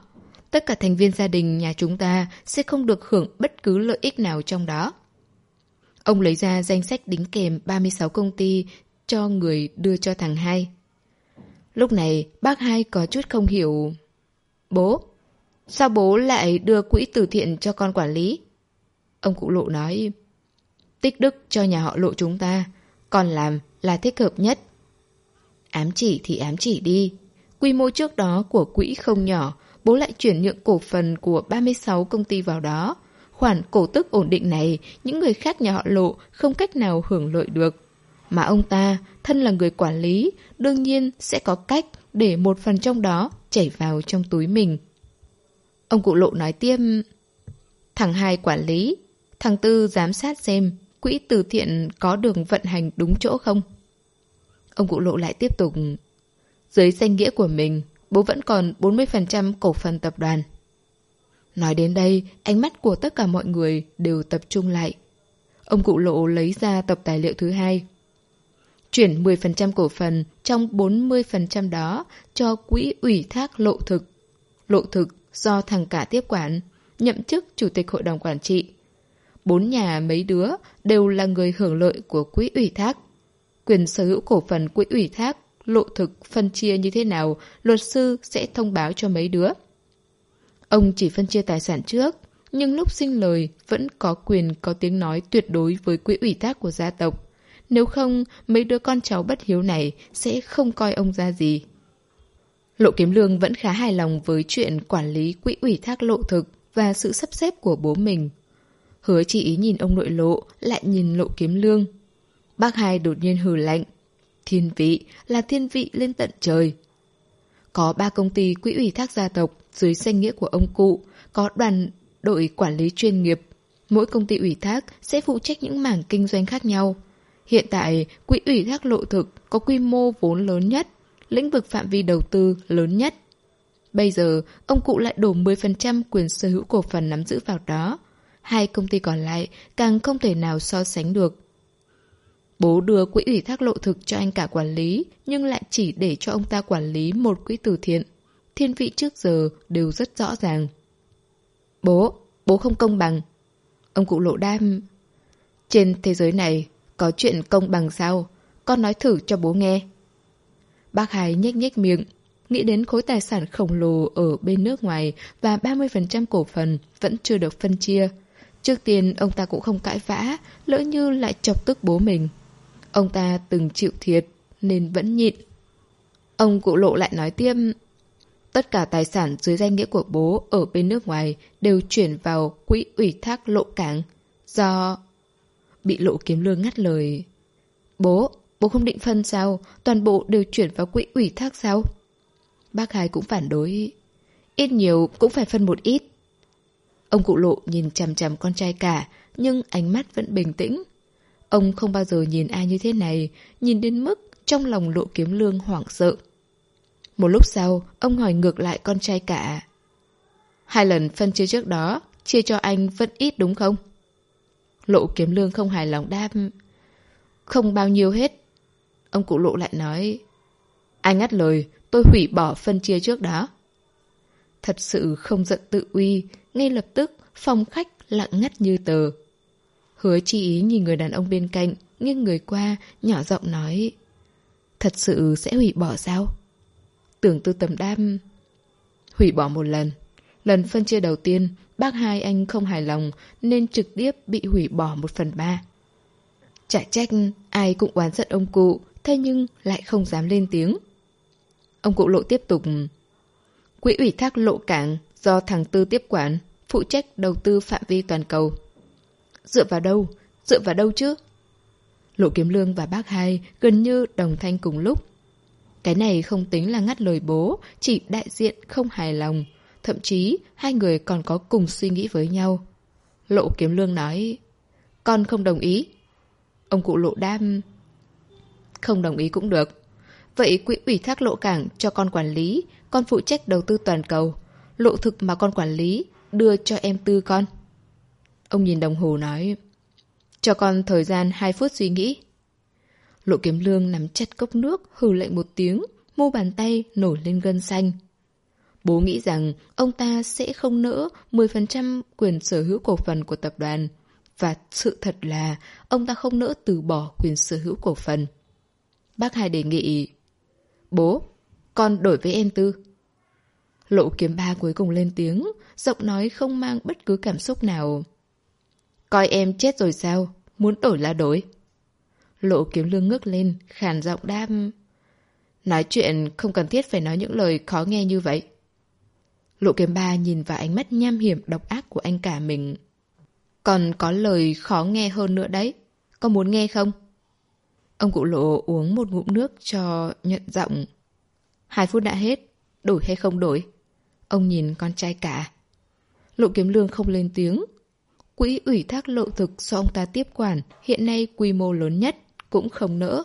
Tất cả thành viên gia đình nhà chúng ta sẽ không được hưởng bất cứ lợi ích nào trong đó. Ông lấy ra danh sách đính kèm 36 công ty cho người đưa cho thằng hai. Lúc này, bác hai có chút không hiểu. Bố, sao bố lại đưa quỹ từ thiện cho con quản lý? Ông cụ lộ nói, tích đức cho nhà họ lộ chúng ta, còn làm là thích hợp nhất. Ám chỉ thì ám chỉ đi. Quy mô trước đó của quỹ không nhỏ, bố lại chuyển nhượng cổ phần của 36 công ty vào đó. Khoản cổ tức ổn định này, những người khác nhà họ lộ không cách nào hưởng lợi được. Mà ông ta, thân là người quản lý, đương nhiên sẽ có cách để một phần trong đó chảy vào trong túi mình. Ông cụ lộ nói tiếp, thằng hai quản lý, thằng tư giám sát xem quỹ từ thiện có đường vận hành đúng chỗ không? Ông cụ lộ lại tiếp tục. Dưới danh nghĩa của mình, bố vẫn còn 40% cổ phần tập đoàn. Nói đến đây, ánh mắt của tất cả mọi người đều tập trung lại. Ông cụ lộ lấy ra tập tài liệu thứ hai. chuyển 10% cổ phần trong 40% đó cho quỹ ủy thác lộ thực. Lộ thực do thằng cả tiếp quản, nhậm chức chủ tịch hội đồng quản trị. Bốn nhà mấy đứa đều là người hưởng lợi của quỹ ủy thác. Quyền sở hữu cổ phần quỹ ủy thác, lộ thực phân chia như thế nào, luật sư sẽ thông báo cho mấy đứa. Ông chỉ phân chia tài sản trước, nhưng lúc sinh lời vẫn có quyền có tiếng nói tuyệt đối với quỹ ủy thác của gia tộc. Nếu không, mấy đứa con cháu bất hiếu này sẽ không coi ông ra gì. Lộ Kiếm Lương vẫn khá hài lòng với chuyện quản lý quỹ ủy thác lộ thực và sự sắp xếp của bố mình. Hứa chỉ ý nhìn ông nội lộ, lại nhìn Lộ Kiếm Lương. Bác hai đột nhiên hừ lạnh. Thiên vị là thiên vị lên tận trời. Có ba công ty quỹ ủy thác gia tộc dưới danh nghĩa của ông cụ, có đoàn đội quản lý chuyên nghiệp. Mỗi công ty ủy thác sẽ phụ trách những mảng kinh doanh khác nhau. Hiện tại, quỹ ủy thác lộ thực có quy mô vốn lớn nhất, lĩnh vực phạm vi đầu tư lớn nhất. Bây giờ, ông cụ lại đổ 10% quyền sở hữu cổ phần nắm giữ vào đó. Hai công ty còn lại càng không thể nào so sánh được. Bố đưa quỹ ủy thác lộ thực cho anh cả quản lý, nhưng lại chỉ để cho ông ta quản lý một quỹ từ thiện. Thiên vị trước giờ đều rất rõ ràng. Bố, bố không công bằng. Ông cụ lộ đam. Trên thế giới này, có chuyện công bằng sao? Con nói thử cho bố nghe. Bác Hải nhếch nhếch miệng, nghĩ đến khối tài sản khổng lồ ở bên nước ngoài và 30% cổ phần vẫn chưa được phân chia. Trước tiên ông ta cũng không cãi vã, lỡ như lại chọc tức bố mình. Ông ta từng chịu thiệt nên vẫn nhịn. Ông cụ lộ lại nói tiếp, tất cả tài sản dưới danh nghĩa của bố ở bên nước ngoài đều chuyển vào quỹ ủy thác lộ cảng do Bị lộ kiếm lương ngắt lời. Bố, bố không định phân sao? Toàn bộ đều chuyển vào quỹ ủy thác sao? Bác hai cũng phản đối. Ít nhiều cũng phải phân một ít. Ông cụ lộ nhìn chằm chằm con trai cả, nhưng ánh mắt vẫn bình tĩnh. Ông không bao giờ nhìn ai như thế này, nhìn đến mức trong lòng lộ kiếm lương hoảng sợ. Một lúc sau, ông hỏi ngược lại con trai cả. Hai lần phân chia trước đó, chia cho anh vẫn ít đúng không? Lộ kiếm lương không hài lòng đáp. Không bao nhiêu hết. Ông cụ lộ lại nói. Anh ngắt lời, tôi hủy bỏ phân chia trước đó. Thật sự không giận tự uy, ngay lập tức phòng khách lặng ngắt như tờ. Hứa chi ý nhìn người đàn ông bên cạnh, nghiêng người qua, nhỏ giọng nói. Thật sự sẽ hủy bỏ sao? Tưởng tư tầm đam. Hủy bỏ một lần. Lần phân chia đầu tiên, bác hai anh không hài lòng nên trực tiếp bị hủy bỏ một phần ba. Chả trách ai cũng oán giận ông cụ, thế nhưng lại không dám lên tiếng. Ông cụ lộ tiếp tục. Quỹ ủy thác lộ cảng do thằng Tư tiếp quản, phụ trách đầu tư phạm vi toàn cầu. Dựa vào đâu? Dựa vào đâu chứ? Lộ Kiếm Lương và bác hai gần như đồng thanh cùng lúc. Cái này không tính là ngắt lời bố, chỉ đại diện không hài lòng. Thậm chí, hai người còn có cùng suy nghĩ với nhau. Lộ kiếm lương nói, con không đồng ý. Ông cụ lộ đam, không đồng ý cũng được. Vậy quỹ ủy thác lộ cảng cho con quản lý, con phụ trách đầu tư toàn cầu. Lộ thực mà con quản lý, đưa cho em tư con. Ông nhìn đồng hồ nói, cho con thời gian 2 phút suy nghĩ. Lộ kiếm lương nắm chặt cốc nước, hừ lệnh một tiếng, mu bàn tay nổi lên gân xanh. Bố nghĩ rằng ông ta sẽ không nỡ 10% quyền sở hữu cổ phần của tập đoàn. Và sự thật là ông ta không nỡ từ bỏ quyền sở hữu cổ phần. Bác hai đề nghị Bố, con đổi với em tư. Lộ kiếm ba cuối cùng lên tiếng, giọng nói không mang bất cứ cảm xúc nào. Coi em chết rồi sao? Muốn đổi là đổi. Lộ kiếm lương ngước lên, khàn giọng đam. Nói chuyện không cần thiết phải nói những lời khó nghe như vậy. Lộ kiếm ba nhìn vào ánh mắt nham hiểm độc ác của anh cả mình. Còn có lời khó nghe hơn nữa đấy. Có muốn nghe không? Ông cụ lộ uống một ngụm nước cho nhận giọng. Hai phút đã hết. Đổi hay không đổi? Ông nhìn con trai cả. Lộ kiếm lương không lên tiếng. Quỹ ủy thác lộ thực do ông ta tiếp quản hiện nay quy mô lớn nhất, cũng không nỡ.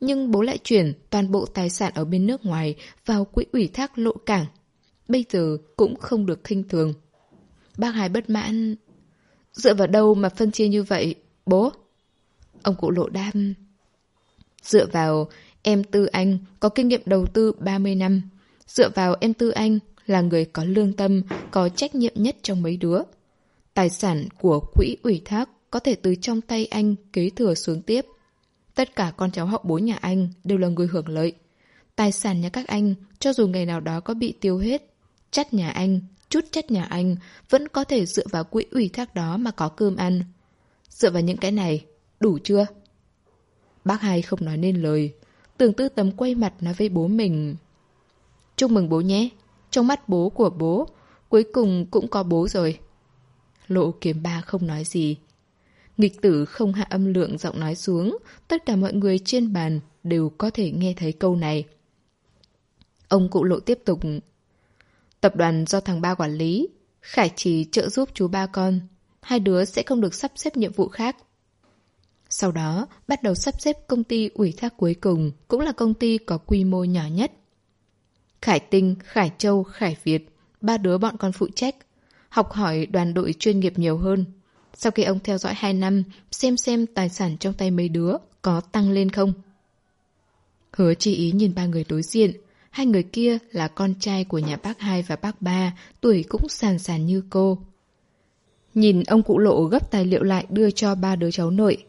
Nhưng bố lại chuyển toàn bộ tài sản ở bên nước ngoài vào quỹ ủy thác lộ cảng bây giờ cũng không được khinh thường. Bác Hải bất mãn. Dựa vào đâu mà phân chia như vậy, bố? Ông cụ lộ đam. Dựa vào em Tư Anh có kinh nghiệm đầu tư 30 năm. Dựa vào em Tư Anh là người có lương tâm, có trách nhiệm nhất trong mấy đứa. Tài sản của quỹ ủy thác có thể từ trong tay anh kế thừa xuống tiếp. Tất cả con cháu họ bố nhà anh đều là người hưởng lợi. Tài sản nhà các anh, cho dù ngày nào đó có bị tiêu hết, chắt nhà anh, chút chất nhà anh vẫn có thể dựa vào quỹ ủy thác đó mà có cơm ăn. Dựa vào những cái này, đủ chưa? Bác hai không nói nên lời. Tưởng tư tấm quay mặt nói với bố mình. Chúc mừng bố nhé. Trong mắt bố của bố, cuối cùng cũng có bố rồi. Lộ kiếm ba không nói gì. Nghịch tử không hạ âm lượng giọng nói xuống, tất cả mọi người trên bàn đều có thể nghe thấy câu này. Ông cụ lộ tiếp tục. Tập đoàn do thằng ba quản lý, Khải trì trợ giúp chú ba con. Hai đứa sẽ không được sắp xếp nhiệm vụ khác. Sau đó, bắt đầu sắp xếp công ty ủy thác cuối cùng, cũng là công ty có quy mô nhỏ nhất. Khải Tinh, Khải Châu, Khải Việt, ba đứa bọn con phụ trách. Học hỏi đoàn đội chuyên nghiệp nhiều hơn. Sau khi ông theo dõi 2 năm, xem xem tài sản trong tay mấy đứa có tăng lên không. Hứa chi ý nhìn ba người đối diện. Hai người kia là con trai của nhà bác hai và bác ba, tuổi cũng sàn sàn như cô. Nhìn ông cụ lộ gấp tài liệu lại đưa cho ba đứa cháu nội.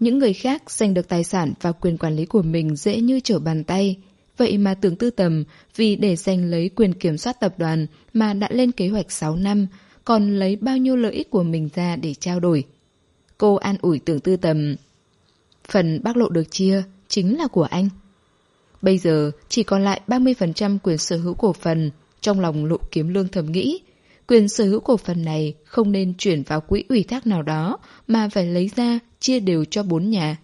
Những người khác giành được tài sản và quyền quản lý của mình dễ như trở bàn tay. Vậy mà tưởng tư tầm, vì để giành lấy quyền kiểm soát tập đoàn mà đã lên kế hoạch 6 năm, còn lấy bao nhiêu lợi ích của mình ra để trao đổi. Cô an ủi tưởng tư tầm. Phần bác lộ được chia chính là của anh. Bây giờ chỉ còn lại 30% quyền sở hữu cổ phần, trong lòng lộ kiếm lương thầm nghĩ. Quyền sở hữu cổ phần này không nên chuyển vào quỹ ủy thác nào đó mà phải lấy ra chia đều cho bốn nhà.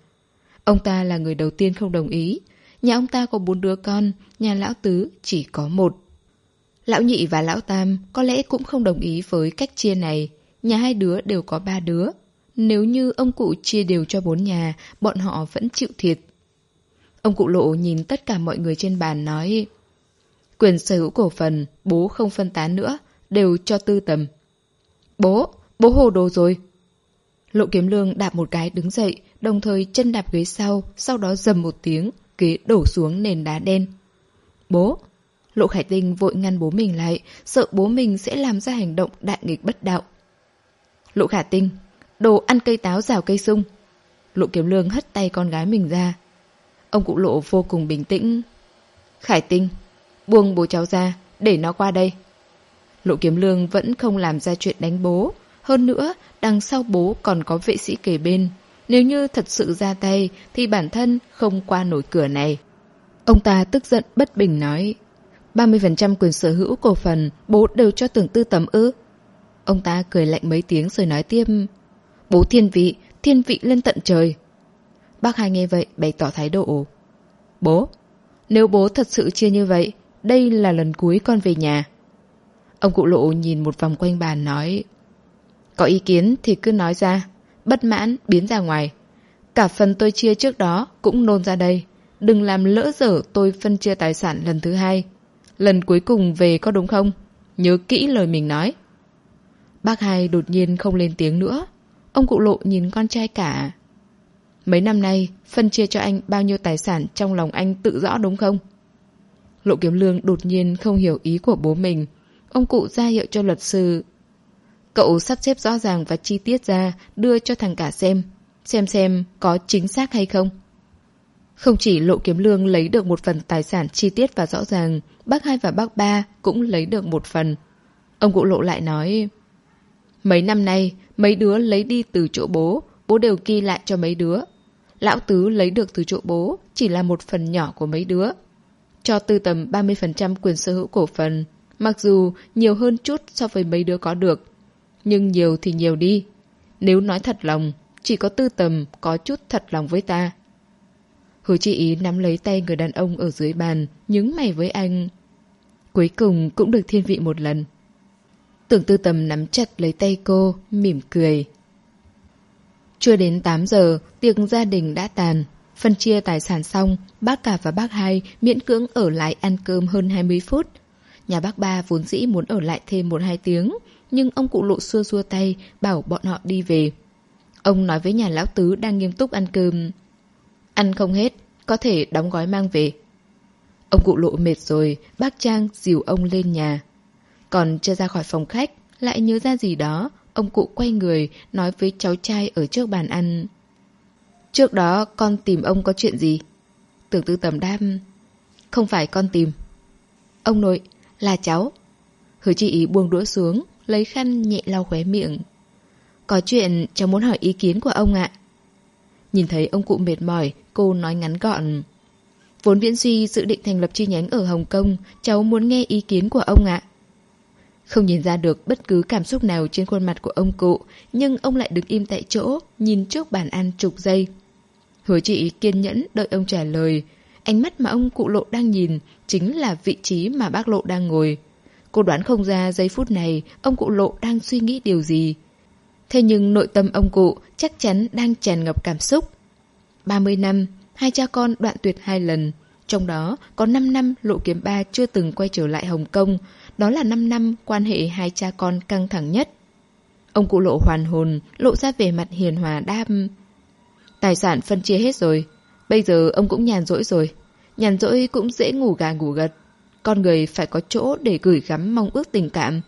Ông ta là người đầu tiên không đồng ý. Nhà ông ta có bốn đứa con, nhà lão tứ chỉ có một. Lão nhị và lão tam có lẽ cũng không đồng ý với cách chia này. Nhà hai đứa đều có ba đứa. Nếu như ông cụ chia đều cho bốn nhà, bọn họ vẫn chịu thiệt. Ông cụ lộ nhìn tất cả mọi người trên bàn nói Quyền sở hữu cổ phần, bố không phân tán nữa, đều cho tư tầm. Bố, bố hồ đồ rồi. Lộ kiếm lương đạp một cái đứng dậy, đồng thời chân đạp ghế sau, sau đó dầm một tiếng, ghế đổ xuống nền đá đen. Bố! Lộ Khải Tinh vội ngăn bố mình lại, sợ bố mình sẽ làm ra hành động đại nghịch bất đạo. Lộ Khả Tinh! Đồ ăn cây táo rào cây sung! Lộ kiếm lương hất tay con gái mình ra. Ông cụ lộ vô cùng bình tĩnh. Khải Tinh! Buông bố cháu ra, để nó qua đây. Lộ kiếm lương vẫn không làm ra chuyện đánh bố. Hơn nữa, đằng sau bố còn có vệ sĩ kề bên. Nếu như thật sự ra tay, thì bản thân không qua nổi cửa này. Ông ta tức giận bất bình nói. 30% quyền sở hữu cổ phần bố đều cho tưởng tư tấm ư. Ông ta cười lạnh mấy tiếng rồi nói tiếp. Bố thiên vị, thiên vị lên tận trời. Bác hai nghe vậy bày tỏ thái độ. Bố, nếu bố thật sự chia như vậy, đây là lần cuối con về nhà. Ông cụ lộ nhìn một vòng quanh bàn nói Có ý kiến thì cứ nói ra Bất mãn biến ra ngoài Cả phần tôi chia trước đó cũng nôn ra đây Đừng làm lỡ dở tôi phân chia tài sản lần thứ hai Lần cuối cùng về có đúng không? Nhớ kỹ lời mình nói Bác hai đột nhiên không lên tiếng nữa Ông cụ lộ nhìn con trai cả Mấy năm nay Phân chia cho anh bao nhiêu tài sản Trong lòng anh tự rõ đúng không? Lộ kiếm lương đột nhiên không hiểu ý của bố mình Ông cụ ra hiệu cho luật sư. Cậu sắp xếp rõ ràng và chi tiết ra, đưa cho thằng cả xem. Xem xem có chính xác hay không. Không chỉ Lộ Kiếm Lương lấy được một phần tài sản chi tiết và rõ ràng, bác hai và bác ba cũng lấy được một phần. Ông cụ Lộ lại nói, Mấy năm nay, mấy đứa lấy đi từ chỗ bố, bố đều ghi lại cho mấy đứa. Lão Tứ lấy được từ chỗ bố, chỉ là một phần nhỏ của mấy đứa. Cho tư tầm 30% quyền sở hữu cổ phần, Mặc dù nhiều hơn chút so với mấy đứa có được Nhưng nhiều thì nhiều đi Nếu nói thật lòng Chỉ có tư tầm có chút thật lòng với ta Hứa chị ý nắm lấy tay người đàn ông ở dưới bàn Nhứng mày với anh. Cuối cùng cũng được thiên vị một lần. Tưởng tư tầm nắm chặt lấy tay cô Mỉm cười. Chưa đến 8 giờ Tiệc gia đình đã tàn. Phân chia tài sản xong Bác cả và bác hai miễn cưỡng ở lại ăn cơm hơn 20 phút. Nhà bác ba vốn dĩ muốn ở lại thêm một hai tiếng, nhưng ông cụ lộ xua xua tay, bảo bọn họ đi về. Ông nói với nhà lão tứ đang nghiêm túc ăn cơm. Ăn không hết, có thể đóng gói mang về. Ông cụ lộ mệt rồi, bác Trang dìu ông lên nhà. Còn chưa ra khỏi phòng khách, lại nhớ ra gì đó, ông cụ quay người, nói với cháu trai ở trước bàn ăn. Trước đó con tìm ông có chuyện gì? Tưởng tư tầm đam. Không phải con tìm. Ông nội, là cháu. Hứa chị ý buông đũa xuống, lấy khăn nhẹ lau khóe miệng. Có chuyện cháu muốn hỏi ý kiến của ông ạ. Nhìn thấy ông cụ mệt mỏi, cô nói ngắn gọn. Vốn Viễn Duy dự định thành lập chi nhánh ở Hồng Kông, cháu muốn nghe ý kiến của ông ạ. Không nhìn ra được bất cứ cảm xúc nào trên khuôn mặt của ông cụ, nhưng ông lại đứng im tại chỗ, nhìn trước bàn ăn chục giây. Hứa chị kiên nhẫn đợi ông trả lời. Ánh mắt mà ông cụ lộ đang nhìn chính là vị trí mà bác lộ đang ngồi. Cô đoán không ra giây phút này ông cụ lộ đang suy nghĩ điều gì. Thế nhưng nội tâm ông cụ chắc chắn đang tràn ngập cảm xúc. 30 năm, hai cha con đoạn tuyệt hai lần. Trong đó có 5 năm Lộ Kiếm Ba chưa từng quay trở lại Hồng Kông. Đó là 5 năm quan hệ hai cha con căng thẳng nhất. Ông cụ lộ hoàn hồn, lộ ra vẻ mặt hiền hòa đam. Tài sản phân chia hết rồi. Bây giờ ông cũng nhàn rỗi rồi. Nhàn rỗi cũng dễ ngủ gà ngủ gật. Con người phải có chỗ để gửi gắm mong ước tình cảm.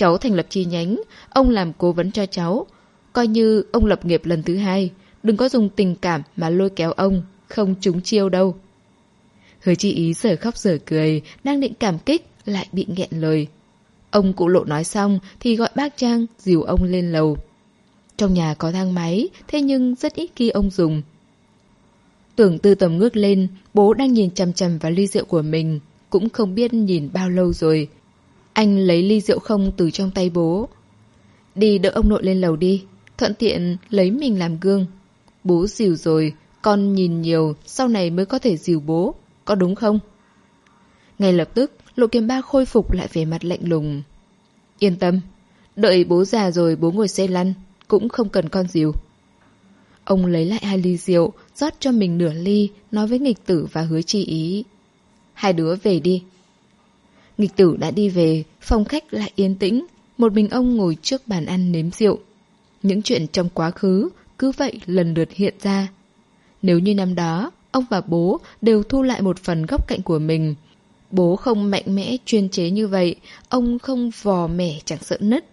Cháu thành lập chi nhánh, ông làm cố vấn cho cháu. Coi như ông lập nghiệp lần thứ hai. Đừng có dùng tình cảm mà lôi kéo ông, không trúng chiêu đâu. Hứa chi ý giờ khóc giờ cười, đang định cảm kích, lại bị nghẹn lời. Ông cụ lộ nói xong thì gọi bác Trang dìu ông lên lầu. Trong nhà có thang máy, thế nhưng rất ít khi ông dùng. Tưởng tư tầm ngước lên, bố đang nhìn chằm chằm vào ly rượu của mình, cũng không biết nhìn bao lâu rồi. Anh lấy ly rượu không từ trong tay bố. Đi đỡ ông nội lên lầu đi, thuận tiện lấy mình làm gương. Bố dìu rồi, con nhìn nhiều, sau này mới có thể dìu bố, có đúng không? Ngay lập tức, Lộ Kiếm Ba khôi phục lại vẻ mặt lạnh lùng. Yên tâm, đợi bố già rồi bố ngồi xe lăn, cũng không cần con dìu. Ông lấy lại hai ly rượu, rót cho mình nửa ly, nói với nghịch tử và hứa chi ý. Hai đứa về đi. Nghịch tử đã đi về, phòng khách lại yên tĩnh, một mình ông ngồi trước bàn ăn nếm rượu. Những chuyện trong quá khứ cứ vậy lần lượt hiện ra. Nếu như năm đó, ông và bố đều thu lại một phần góc cạnh của mình. Bố không mạnh mẽ chuyên chế như vậy, ông không vò mẻ chẳng sợ nứt.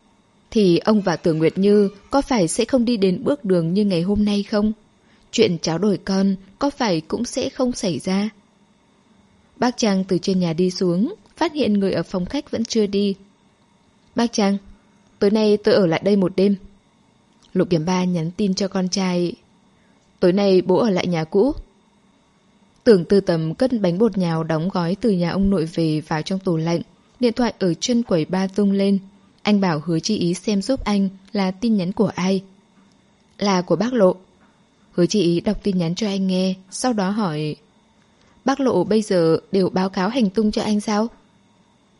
Thì ông và Tưởng Nguyệt Như có phải sẽ không đi đến bước đường như ngày hôm nay không? Chuyện cháu đổi con có phải cũng sẽ không xảy ra? Bác Trang từ trên nhà đi xuống, phát hiện người ở phòng khách vẫn chưa đi. Bác Trang, tối nay tôi ở lại đây một đêm. Lục Kiểm Ba nhắn tin cho con trai. Tối nay bố ở lại nhà cũ. Tưởng tư tầm cất bánh bột nhào đóng gói từ nhà ông nội về vào trong tủ lạnh. Điện thoại ở chân quầy ba tung lên. Anh bảo hứa chi ý xem giúp anh là tin nhắn của ai. Là của bác Lộ. Hứa chi ý đọc tin nhắn cho anh nghe, sau đó hỏi Bác Lộ bây giờ đều báo cáo hành tung cho anh sao?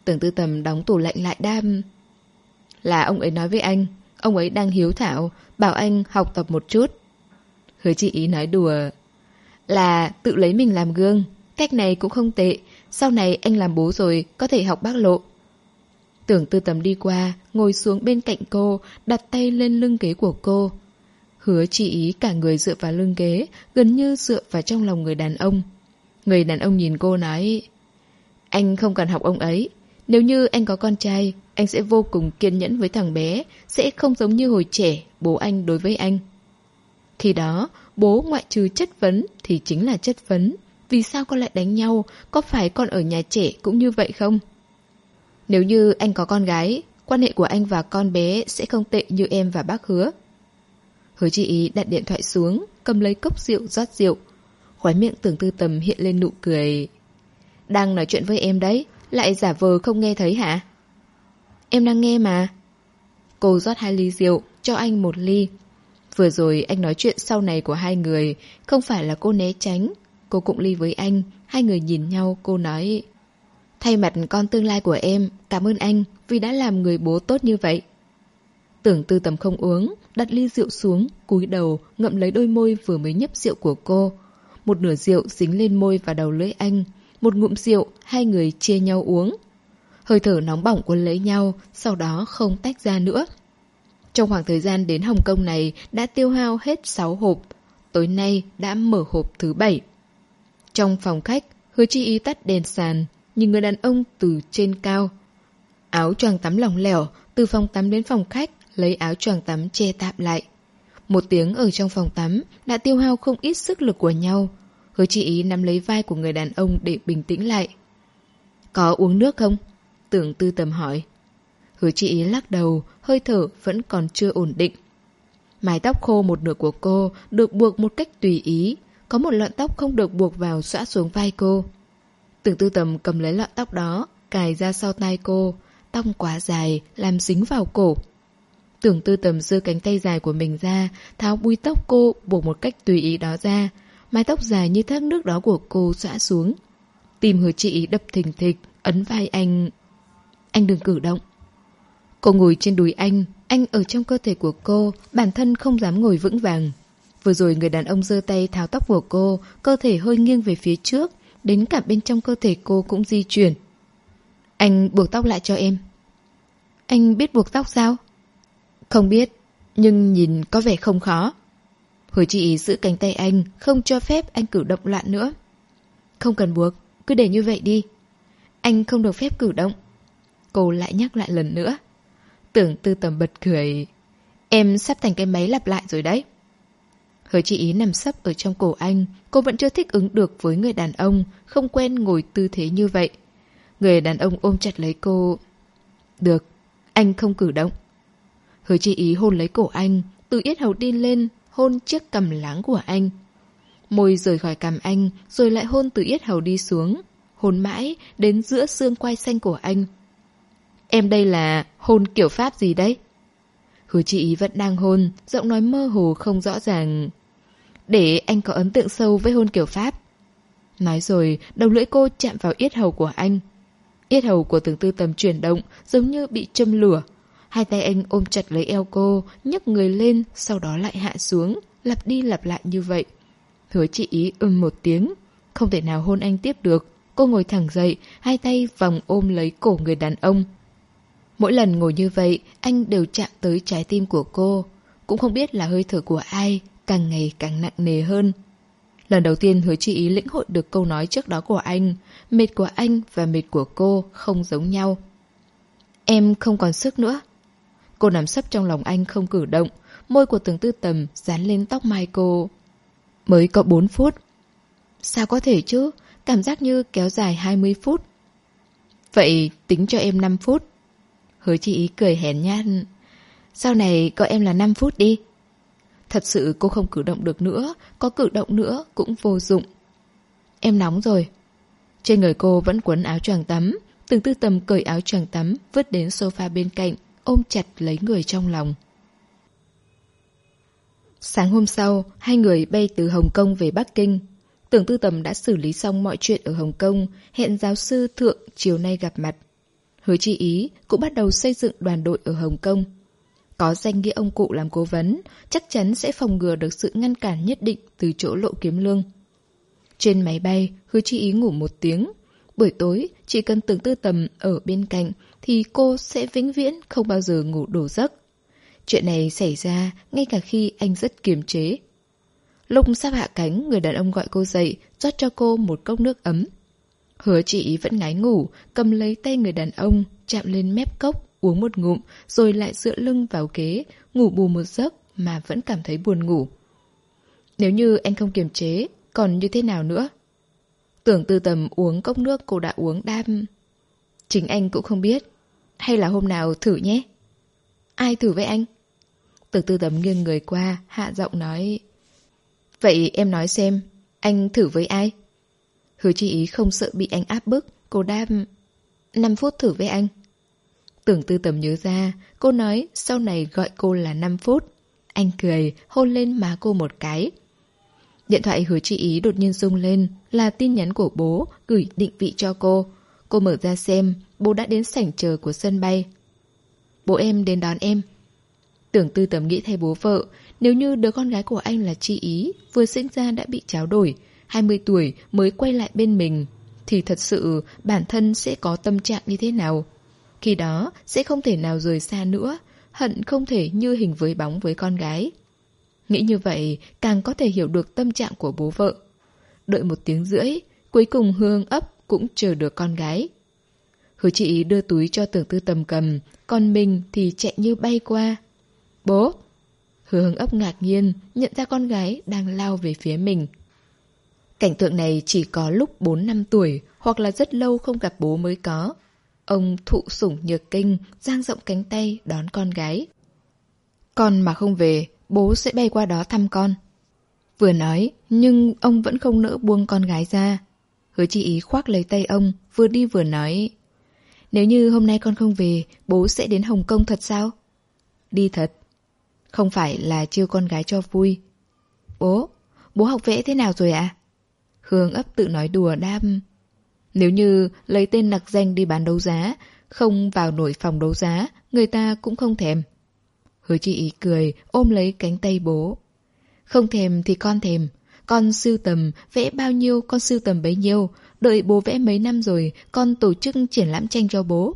Tưởng tư tầm đóng tủ lạnh lại đam. Là ông ấy nói với anh, ông ấy đang hiếu thảo, bảo anh học tập một chút. Hứa chị ý nói đùa. Là tự lấy mình làm gương, cách này cũng không tệ, sau này anh làm bố rồi, có thể học bác lộ. Tưởng tư tầm đi qua, ngồi xuống bên cạnh cô, đặt tay lên lưng ghế của cô. Hứa chị ý cả người dựa vào lưng ghế, gần như dựa vào trong lòng người đàn ông. Người đàn ông nhìn cô nói, anh không cần học ông ấy. Nếu như anh có con trai, anh sẽ vô cùng kiên nhẫn với thằng bé, sẽ không giống như hồi trẻ bố anh đối với anh. Khi đó, bố ngoại trừ chất vấn thì chính là chất vấn. Vì sao con lại đánh nhau? Có phải con ở nhà trẻ cũng như vậy không? Nếu như anh có con gái, quan hệ của anh và con bé sẽ không tệ như em và bác hứa. Hứa chị ý đặt điện thoại xuống, cầm lấy cốc rượu rót rượu. Khói miệng tưởng tư tầm hiện lên nụ cười. Đang nói chuyện với em đấy, lại giả vờ không nghe thấy hả? Em đang nghe mà. Cô rót hai ly rượu, cho anh một ly. Vừa rồi anh nói chuyện sau này của hai người, không phải là cô né tránh. Cô cũng ly với anh, hai người nhìn nhau, cô nói... Thay mặt con tương lai của em, cảm ơn anh vì đã làm người bố tốt như vậy. Tưởng tư tầm không uống, đặt ly rượu xuống, cúi đầu, ngậm lấy đôi môi vừa mới nhấp rượu của cô. Một nửa rượu dính lên môi và đầu lưỡi anh. Một ngụm rượu, hai người chia nhau uống. Hơi thở nóng bỏng cuốn lấy nhau, sau đó không tách ra nữa. Trong khoảng thời gian đến Hồng Kông này đã tiêu hao hết 6 hộp. Tối nay đã mở hộp thứ 7. Trong phòng khách, hứa chi ý tắt đèn sàn, nhìn người đàn ông từ trên cao. Áo choàng tắm lỏng lẻo, từ phòng tắm đến phòng khách, lấy áo choàng tắm che tạm lại. Một tiếng ở trong phòng tắm đã tiêu hao không ít sức lực của nhau. Hứa chị ý nắm lấy vai của người đàn ông để bình tĩnh lại. Có uống nước không? Tưởng tư tầm hỏi. Hứa chị ý lắc đầu, hơi thở vẫn còn chưa ổn định. Mái tóc khô một nửa của cô được buộc một cách tùy ý, có một lọn tóc không được buộc vào xõa xuống vai cô. Tưởng tư tầm cầm lấy lọn tóc đó, cài ra sau tai cô, tóc quá dài, làm dính vào cổ. Tưởng tư tầm giơ cánh tay dài của mình ra, tháo búi tóc cô buộc một cách tùy ý đó ra. Mái tóc dài như thác nước đó của cô xõa xuống. Tìm hứa chị đập thình thịch, ấn vai anh. Anh đừng cử động. Cô ngồi trên đùi anh, anh ở trong cơ thể của cô, bản thân không dám ngồi vững vàng. Vừa rồi người đàn ông giơ tay tháo tóc của cô, cơ thể hơi nghiêng về phía trước, đến cả bên trong cơ thể cô cũng di chuyển. Anh buộc tóc lại cho em. Anh biết buộc tóc sao? Không biết, nhưng nhìn có vẻ không khó. Hồi chị giữ cánh tay anh, không cho phép anh cử động loạn nữa. Không cần buộc, cứ để như vậy đi. Anh không được phép cử động. Cô lại nhắc lại lần nữa. Tưởng tư tầm bật cười. Em sắp thành cái máy lặp lại rồi đấy. Hứa chị ý nằm sấp ở trong cổ anh, cô vẫn chưa thích ứng được với người đàn ông, không quen ngồi tư thế như vậy. Người đàn ông ôm chặt lấy cô. Được, anh không cử động. Hứa chị ý hôn lấy cổ anh, từ yết hầu đi lên, hôn chiếc cằm láng của anh. Môi rời khỏi cằm anh, rồi lại hôn từ yết hầu đi xuống. Hôn mãi, đến giữa xương quai xanh của anh. Em đây là hôn kiểu pháp gì đấy? Hứa chị vẫn đang hôn, giọng nói mơ hồ không rõ ràng. Để anh có ấn tượng sâu với hôn kiểu Pháp. Nói rồi, đầu lưỡi cô chạm vào yết hầu của anh. Yết hầu của từng tư tầm chuyển động, giống như bị châm lửa. Hai tay anh ôm chặt lấy eo cô, nhấc người lên, sau đó lại hạ xuống, lặp đi lặp lại như vậy. Hứa chị ý ưm một tiếng, không thể nào hôn anh tiếp được. Cô ngồi thẳng dậy, hai tay vòng ôm lấy cổ người đàn ông. Mỗi lần ngồi như vậy, anh đều chạm tới trái tim của cô. Cũng không biết là hơi thở của ai, càng ngày càng nặng nề hơn. Lần đầu tiên hứa chị ý lĩnh hội được câu nói trước đó của anh, mệt của anh và mệt của cô không giống nhau. Em không còn sức nữa. Cô nằm sấp trong lòng anh không cử động, môi của từng tư tầm dán lên tóc mai cô. Mới có 4 phút. Sao có thể chứ? Cảm giác như kéo dài 20 phút. Vậy tính cho em 5 phút. Hứa chị ý cười hèn nhát. Sau này gọi em là 5 phút đi. Thật sự cô không cử động được nữa, có cử động nữa cũng vô dụng. Em nóng rồi. Trên người cô vẫn quấn áo choàng tắm, từng tư tầm cởi áo choàng tắm, vứt đến sofa bên cạnh, ôm chặt lấy người trong lòng. Sáng hôm sau, hai người bay từ Hồng Kông về Bắc Kinh. Tưởng tư tầm đã xử lý xong mọi chuyện ở Hồng Kông, hẹn giáo sư thượng chiều nay gặp mặt. Hứa chi ý cũng bắt đầu xây dựng đoàn đội ở Hồng Kông. Có danh nghĩa ông cụ làm cố vấn, chắc chắn sẽ phòng ngừa được sự ngăn cản nhất định từ chỗ lộ kiếm lương. Trên máy bay, hứa chi ý ngủ một tiếng. Buổi tối, chỉ cần tưởng tư tầm ở bên cạnh thì cô sẽ vĩnh viễn không bao giờ ngủ đủ giấc. Chuyện này xảy ra ngay cả khi anh rất kiềm chế. Lúc sắp hạ cánh, người đàn ông gọi cô dậy, rót cho cô một cốc nước ấm. Hứa chị vẫn ngái ngủ, cầm lấy tay người đàn ông, chạm lên mép cốc, uống một ngụm, rồi lại dựa lưng vào ghế, ngủ bù một giấc mà vẫn cảm thấy buồn ngủ. Nếu như anh không kiềm chế, còn như thế nào nữa? Tưởng tư tầm uống cốc nước cô đã uống đam. Chính anh cũng không biết. Hay là hôm nào thử nhé? Ai thử với anh? Tưởng tư tầm nghiêng người qua, hạ giọng nói. Vậy em nói xem, anh thử với ai? Hứa chi ý không sợ bị anh áp bức, cô đáp 5 phút thử với anh. Tưởng tư tầm nhớ ra, cô nói sau này gọi cô là 5 phút. Anh cười, hôn lên má cô một cái. Điện thoại hứa chi ý đột nhiên rung lên, là tin nhắn của bố, gửi định vị cho cô. Cô mở ra xem, bố đã đến sảnh chờ của sân bay. Bố em đến đón em. Tưởng tư tầm nghĩ thay bố vợ, nếu như đứa con gái của anh là chi ý, vừa sinh ra đã bị tráo đổi, 20 tuổi mới quay lại bên mình, thì thật sự bản thân sẽ có tâm trạng như thế nào? Khi đó sẽ không thể nào rời xa nữa, hận không thể như hình với bóng với con gái. Nghĩ như vậy càng có thể hiểu được tâm trạng của bố vợ. đợi một tiếng rưỡi, cuối cùng hương ấp cũng chờ được con gái. Hứa chị đưa túi cho tưởng tư tầm cầm, còn mình thì chạy như bay qua. Bố! Hứa hứng ấp ngạc nhiên, nhận ra con gái đang lao về phía mình. Cảnh tượng này chỉ có lúc 4 năm tuổi, hoặc là rất lâu không gặp bố mới có. Ông thụ sủng nhược kinh, giang rộng cánh tay đón con gái. Con mà không về, bố sẽ bay qua đó thăm con. Vừa nói, nhưng ông vẫn không nỡ buông con gái ra. Hứa chị ý khoác lấy tay ông, vừa đi vừa nói. Nếu như hôm nay con không về, bố sẽ đến Hồng Kông thật sao? Đi thật. Không phải là chiêu con gái cho vui. Bố, bố học vẽ thế nào rồi ạ? À? Hương ấp tự nói đùa đam. Nếu như lấy tên nặc danh đi bán đấu giá, không vào nổi phòng đấu giá, người ta cũng không thèm. Hứa chị ý cười, ôm lấy cánh tay bố. Không thèm thì con thèm. Con sưu tầm, vẽ bao nhiêu con sưu tầm bấy nhiêu. Đợi bố vẽ mấy năm rồi, con tổ chức triển lãm tranh cho bố.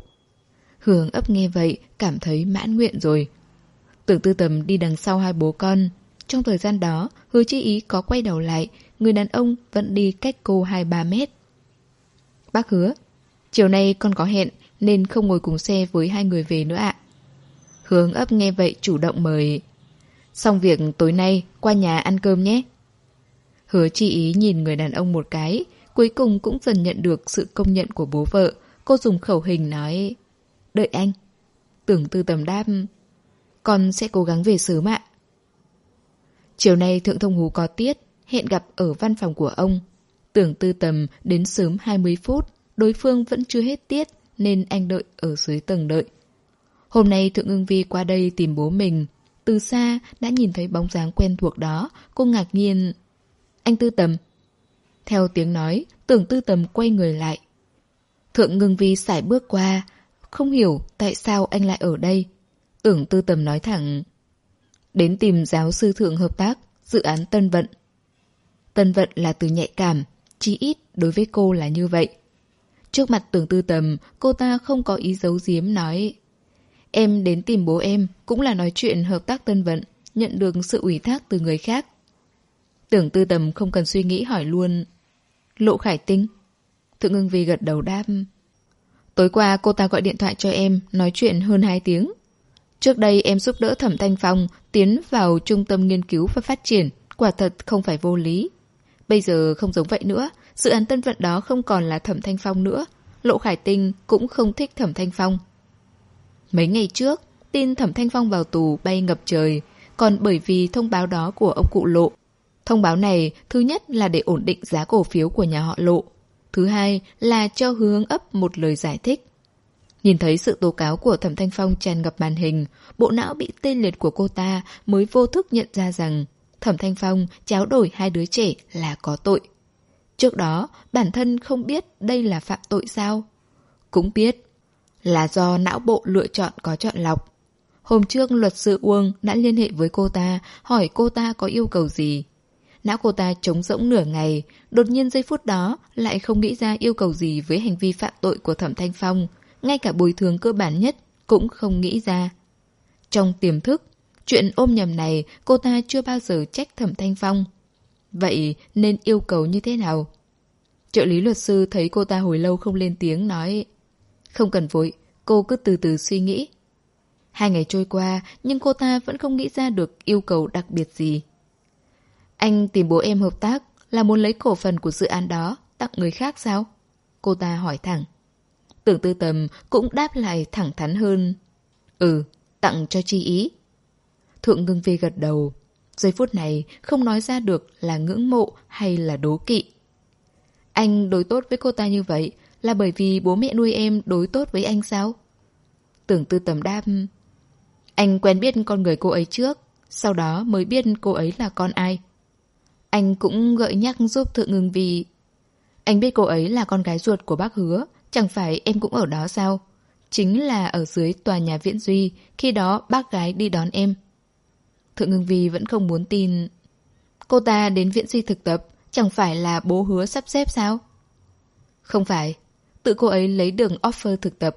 Hương ấp nghe vậy, cảm thấy mãn nguyện rồi. Tưởng tư tầm đi đằng sau hai bố con. Trong thời gian đó, hứa chi ý có quay đầu lại, người đàn ông vẫn đi cách cô 2-3 mét. Bác hứa, chiều nay con có hẹn nên không ngồi cùng xe với hai người về nữa ạ. Hướng ấp nghe vậy chủ động mời. Xong việc tối nay qua nhà ăn cơm nhé. Hứa chi ý nhìn người đàn ông một cái, cuối cùng cũng dần nhận được sự công nhận của bố vợ. Cô dùng khẩu hình nói, đợi anh. Tưởng tư tầm đáp, con sẽ cố gắng về sớm ạ. Chiều nay Thượng Thông Hú có tiết, hẹn gặp ở văn phòng của ông. Tưởng tư tầm đến sớm 20 phút, đối phương vẫn chưa hết tiết nên anh đợi ở dưới tầng đợi. Hôm nay Thượng ưng Vi qua đây tìm bố mình. Từ xa đã nhìn thấy bóng dáng quen thuộc đó, cô ngạc nhiên. Anh tư tầm. Theo tiếng nói, tưởng tư tầm quay người lại. Thượng ngưng vi sải bước qua, không hiểu tại sao anh lại ở đây. Tưởng tư tầm nói thẳng. Đến tìm giáo sư thượng hợp tác, dự án Tân Vận. Tân Vận là từ nhạy cảm, chí ít đối với cô là như vậy. Trước mặt tưởng tư tầm, cô ta không có ý giấu giếm nói Em đến tìm bố em cũng là nói chuyện hợp tác tân vận, nhận được sự ủy thác từ người khác. Tưởng tư tầm không cần suy nghĩ hỏi luôn. Lộ khải tinh. Thượng ngưng vi gật đầu đáp. Tối qua cô ta gọi điện thoại cho em, nói chuyện hơn 2 tiếng. Trước đây em giúp đỡ Thẩm Thanh Phong tiến vào trung tâm nghiên cứu và phát triển, quả thật không phải vô lý. Bây giờ không giống vậy nữa, dự án tân vận đó không còn là Thẩm Thanh Phong nữa. Lộ Khải Tinh cũng không thích Thẩm Thanh Phong. Mấy ngày trước, tin Thẩm Thanh Phong vào tù bay ngập trời, còn bởi vì thông báo đó của ông cụ Lộ. Thông báo này, thứ nhất là để ổn định giá cổ phiếu của nhà họ Lộ. Thứ hai là cho hướng ấp một lời giải thích. Nhìn thấy sự tố cáo của Thẩm Thanh Phong tràn ngập màn hình, bộ não bị tê liệt của cô ta mới vô thức nhận ra rằng Thẩm Thanh Phong cháo đổi hai đứa trẻ là có tội. Trước đó, bản thân không biết đây là phạm tội sao? Cũng biết, là do não bộ lựa chọn có chọn lọc. Hôm trước luật sư Uông đã liên hệ với cô ta, hỏi cô ta có yêu cầu gì. Não cô ta trống rỗng nửa ngày, đột nhiên giây phút đó lại không nghĩ ra yêu cầu gì với hành vi phạm tội của Thẩm Thanh Phong, ngay cả bồi thường cơ bản nhất cũng không nghĩ ra. Trong tiềm thức, chuyện ôm nhầm này cô ta chưa bao giờ trách Thẩm Thanh Phong. Vậy nên yêu cầu như thế nào? Trợ lý luật sư thấy cô ta hồi lâu không lên tiếng nói không cần vội, cô cứ từ từ suy nghĩ. Hai ngày trôi qua, nhưng cô ta vẫn không nghĩ ra được yêu cầu đặc biệt gì. Anh tìm bố em hợp tác là muốn lấy cổ phần của dự án đó tặng người khác sao? Cô ta hỏi thẳng. Tưởng tư tầm cũng đáp lại thẳng thắn hơn. Ừ, tặng cho chi ý. Thượng ngưng vi gật đầu. Giây phút này không nói ra được là ngưỡng mộ hay là đố kỵ. Anh đối tốt với cô ta như vậy là bởi vì bố mẹ nuôi em đối tốt với anh sao? Tưởng tư tầm đáp Anh quen biết con người cô ấy trước Sau đó mới biết cô ấy là con ai anh cũng gợi nhắc giúp Thượng Ngưng vì Anh biết cô ấy là con gái ruột của bác Hứa Chẳng phải em cũng ở đó sao? Chính là ở dưới tòa nhà Viễn Duy Khi đó bác gái đi đón em Thượng Ngưng Vi vẫn không muốn tin Cô ta đến Viễn Duy thực tập Chẳng phải là bố hứa sắp xếp sao? Không phải Tự cô ấy lấy đường offer thực tập.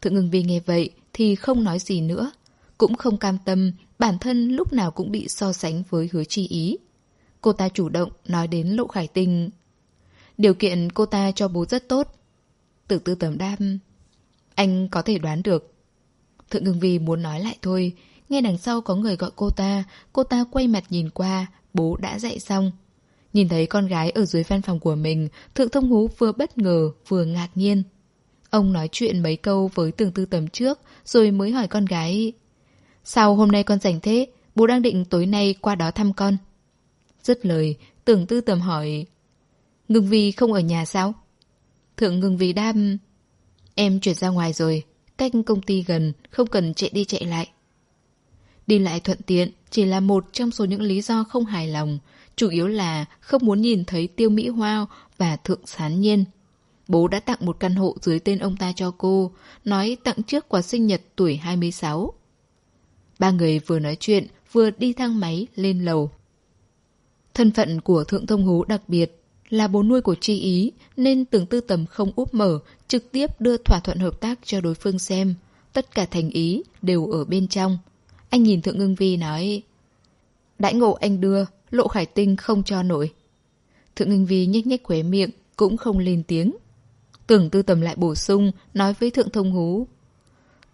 Thượng ngưng vi nghe vậy thì không nói gì nữa. Cũng không cam tâm, bản thân lúc nào cũng bị so sánh với hứa chi ý. Cô ta chủ động nói đến Lộ Khải tình Điều kiện cô ta cho bố rất tốt. Tưởng tư tầm đam. Anh có thể đoán được. Thượng ngưng vi muốn nói lại thôi. Nghe đằng sau có người gọi cô ta. Cô ta quay mặt nhìn qua. Bố đã dậy xong. Nhìn thấy con gái ở dưới văn phòng của mình, Thượng Thông Hú vừa bất ngờ, vừa ngạc nhiên. Ông nói chuyện mấy câu với tường tư tầm trước, rồi mới hỏi con gái. Sao hôm nay con rảnh thế? Bố đang định tối nay qua đó thăm con. Dứt lời, tưởng tư tầm hỏi. Ngưng Vi không ở nhà sao? Thượng ngưng Vi đam. Em chuyển ra ngoài rồi, cách công ty gần, không cần chạy đi chạy lại. Đi lại thuận tiện chỉ là một trong số những lý do không hài lòng, chủ yếu là không muốn nhìn thấy Tiêu Mỹ Hoa và Thượng Sán Nhiên. Bố đã tặng một căn hộ dưới tên ông ta cho cô, nói tặng trước quà sinh nhật tuổi 26. Ba người vừa nói chuyện, vừa đi thang máy lên lầu. Thân phận của Thượng Thông Hú đặc biệt là bố nuôi của Chi Ý nên tưởng tư tầm không úp mở, trực tiếp đưa thỏa thuận hợp tác cho đối phương xem. Tất cả thành ý đều ở bên trong. Anh nhìn Thượng Ngưng Vi nói Đãi ngộ anh đưa, Lộ Khải Tinh không cho nổi. Thượng Ngưng Vi nhếch nhếch khóe miệng, cũng không lên tiếng. Tưởng tư tầm lại bổ sung, nói với Thượng Thông Hú.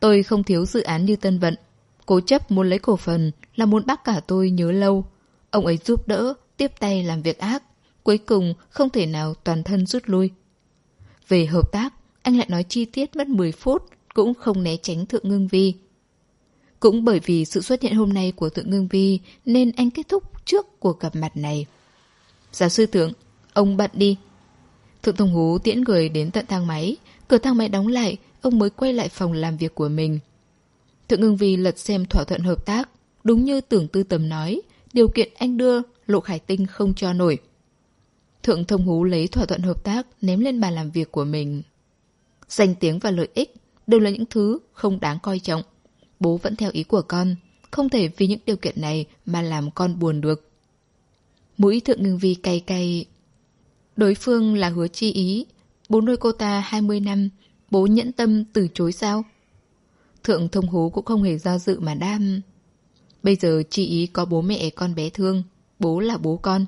Tôi không thiếu dự án như Tân Vận. Cố chấp muốn lấy cổ phần là muốn bác cả tôi nhớ lâu. Ông ấy giúp đỡ, tiếp tay làm việc ác. Cuối cùng không thể nào toàn thân rút lui. Về hợp tác, anh lại nói chi tiết mất 10 phút, cũng không né tránh Thượng Ngưng Vi. Cũng bởi vì sự xuất hiện hôm nay của Thượng Ngưng Vi nên anh kết thúc trước cuộc gặp mặt này. Giáo sư Thượng, ông bận đi. Thượng Thông Hú tiễn người đến tận thang máy, cửa thang máy đóng lại, ông mới quay lại phòng làm việc của mình. Thượng Ngưng Vi lật xem thỏa thuận hợp tác, đúng như tưởng tư tầm nói, điều kiện anh đưa, Lộ Khải Tinh không cho nổi. Thượng Thông Hú lấy thỏa thuận hợp tác ném lên bàn làm việc của mình. Danh tiếng và lợi ích đều là những thứ không đáng coi trọng. Bố vẫn theo ý của con, không thể vì những điều kiện này mà làm con buồn được. Mũi Thượng Ngưng Vi cay cay. Đối phương là hứa chi ý, bố nuôi cô ta 20 năm, bố nhẫn tâm từ chối sao? Thượng Thông Hú cũng không hề do dự mà đam. Bây giờ chi ý có bố mẹ con bé thương, bố là bố con.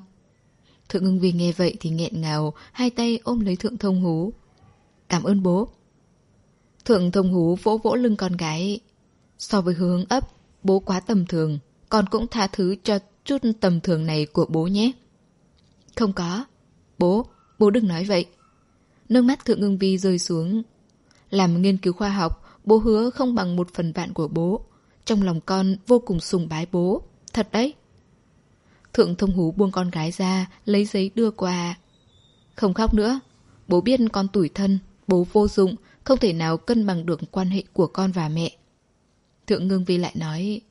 Thượng ngưng vi nghe vậy thì nghẹn ngào, hai tay ôm lấy thượng thông hú. Cảm ơn bố. Thượng thông hú vỗ vỗ lưng con gái. So với hướng ấp, bố quá tầm thường, con cũng tha thứ cho chút tầm thường này của bố nhé. Không có. Bố, bố đừng nói vậy. Nước mắt thượng ngưng vi rơi xuống. Làm nghiên cứu khoa học, bố hứa không bằng một phần vạn của bố. Trong lòng con vô cùng sùng bái bố. Thật đấy. Thượng thông hú buông con gái ra, lấy giấy đưa qua. Không khóc nữa. Bố biết con tủi thân, bố vô dụng, không thể nào cân bằng được quan hệ của con và mẹ. Thượng ngưng vi lại nói,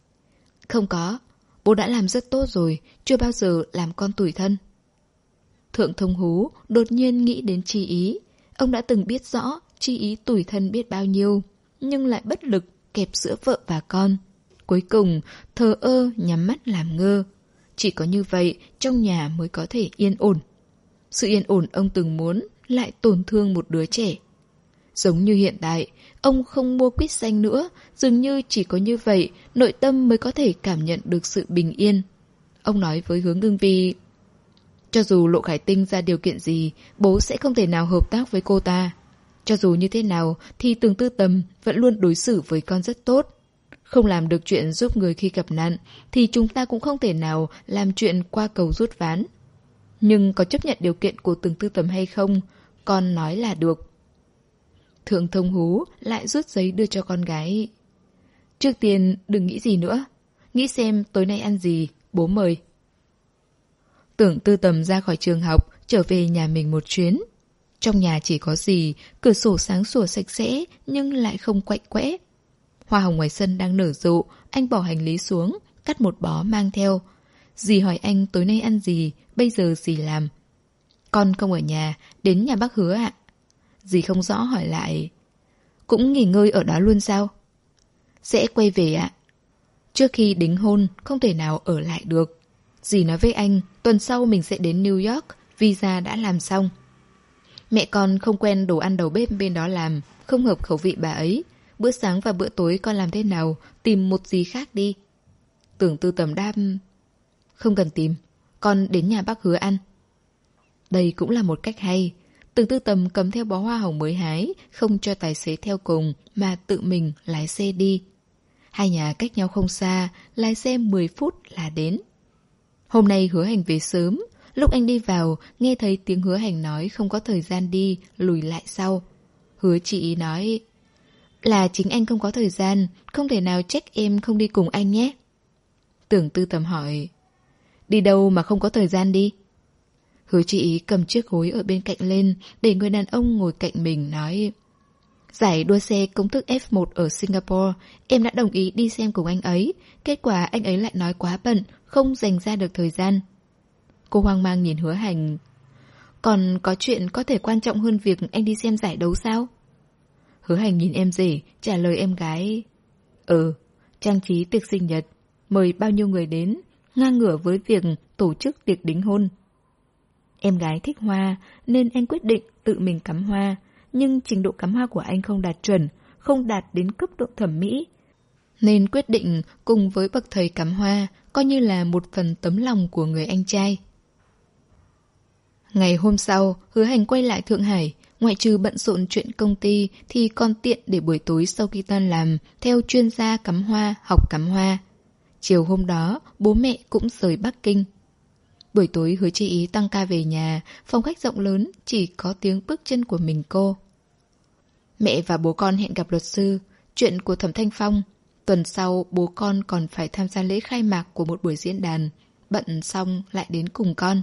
không có, bố đã làm rất tốt rồi, chưa bao giờ làm con tủi thân. Thượng thông hú đột nhiên nghĩ đến chi ý. Ông đã từng biết rõ chi ý tủi thân biết bao nhiêu, nhưng lại bất lực kẹp giữa vợ và con. Cuối cùng, thờ ơ nhắm mắt làm ngơ. Chỉ có như vậy, trong nhà mới có thể yên ổn. Sự yên ổn ông từng muốn lại tổn thương một đứa trẻ. Giống như hiện tại, ông không mua quýt xanh nữa, dường như chỉ có như vậy, nội tâm mới có thể cảm nhận được sự bình yên. Ông nói với hướng ngưng vi, cho dù Lộ Khải Tinh ra điều kiện gì, bố sẽ không thể nào hợp tác với cô ta. Cho dù như thế nào, thì tường tư tầm vẫn luôn đối xử với con rất tốt. Không làm được chuyện giúp người khi gặp nạn, thì chúng ta cũng không thể nào làm chuyện qua cầu rút ván. Nhưng có chấp nhận điều kiện của từng tư tầm hay không, con nói là được. Thượng thông hú lại rút giấy đưa cho con gái. Trước tiên đừng nghĩ gì nữa. Nghĩ xem tối nay ăn gì, bố mời. Tưởng tư tầm ra khỏi trường học, trở về nhà mình một chuyến. Trong nhà chỉ có gì, cửa sổ sáng sủa sạch sẽ nhưng lại không quạnh quẽ. Hoa hồng ngoài sân đang nở rộ, anh bỏ hành lý xuống, cắt một bó mang theo. Dì hỏi anh tối nay ăn gì, bây giờ dì làm. Con không ở nhà, đến nhà bác hứa ạ. Dì không rõ hỏi lại. Cũng nghỉ ngơi ở đó luôn sao? Sẽ quay về ạ. Trước khi đính hôn, không thể nào ở lại được. Dì nói với anh, tuần sau mình sẽ đến New York, visa đã làm xong. Mẹ con không quen đồ ăn đầu bếp bên đó làm, không hợp khẩu vị bà ấy. Bữa sáng và bữa tối con làm thế nào, tìm một gì khác đi. Tưởng tư tầm đam... Không cần tìm, con đến nhà bác hứa ăn. Đây cũng là một cách hay. tưởng tư tầm cầm theo bó hoa hồng mới hái, không cho tài xế theo cùng, mà tự mình lái xe đi. Hai nhà cách nhau không xa, lái xe 10 phút là đến. Hôm nay hứa hành về sớm, lúc anh đi vào, nghe thấy tiếng hứa hành nói không có thời gian đi, lùi lại sau. Hứa chị nói, là chính anh không có thời gian, không thể nào trách em không đi cùng anh nhé. Tưởng tư tầm hỏi, đi đâu mà không có thời gian đi? Hứa chị cầm chiếc gối ở bên cạnh lên để người đàn ông ngồi cạnh mình nói Giải đua xe công thức F1 ở Singapore, em đã đồng ý đi xem cùng anh ấy. Kết quả anh ấy lại nói quá bận, không dành ra được thời gian. Cô hoang mang nhìn hứa hành. Còn có chuyện có thể quan trọng hơn việc anh đi xem giải đấu sao? Hứa hành nhìn em rể, trả lời em gái. Ừ, trang trí tiệc sinh nhật, mời bao nhiêu người đến, ngang ngửa với việc tổ chức tiệc đính hôn. Em gái thích hoa, nên anh quyết định tự mình cắm hoa, nhưng trình độ cắm hoa của anh không đạt chuẩn, không đạt đến cấp độ thẩm mỹ. Nên quyết định cùng với bậc thầy cắm hoa, coi như là một phần tấm lòng của người anh trai. Ngày hôm sau, hứa hành quay lại Thượng Hải, ngoại trừ bận rộn chuyện công ty thì còn tiện để buổi tối sau khi tan làm, theo chuyên gia cắm hoa, học cắm hoa. Chiều hôm đó, bố mẹ cũng rời Bắc Kinh. Buổi tối hứa chị ý tăng ca về nhà, phòng khách rộng lớn, chỉ có tiếng bước chân của mình cô. Mẹ và bố con hẹn gặp luật sư, chuyện của Thẩm Thanh Phong. Tuần sau, bố con còn phải tham gia lễ khai mạc của một buổi diễn đàn. Bận xong lại đến cùng con.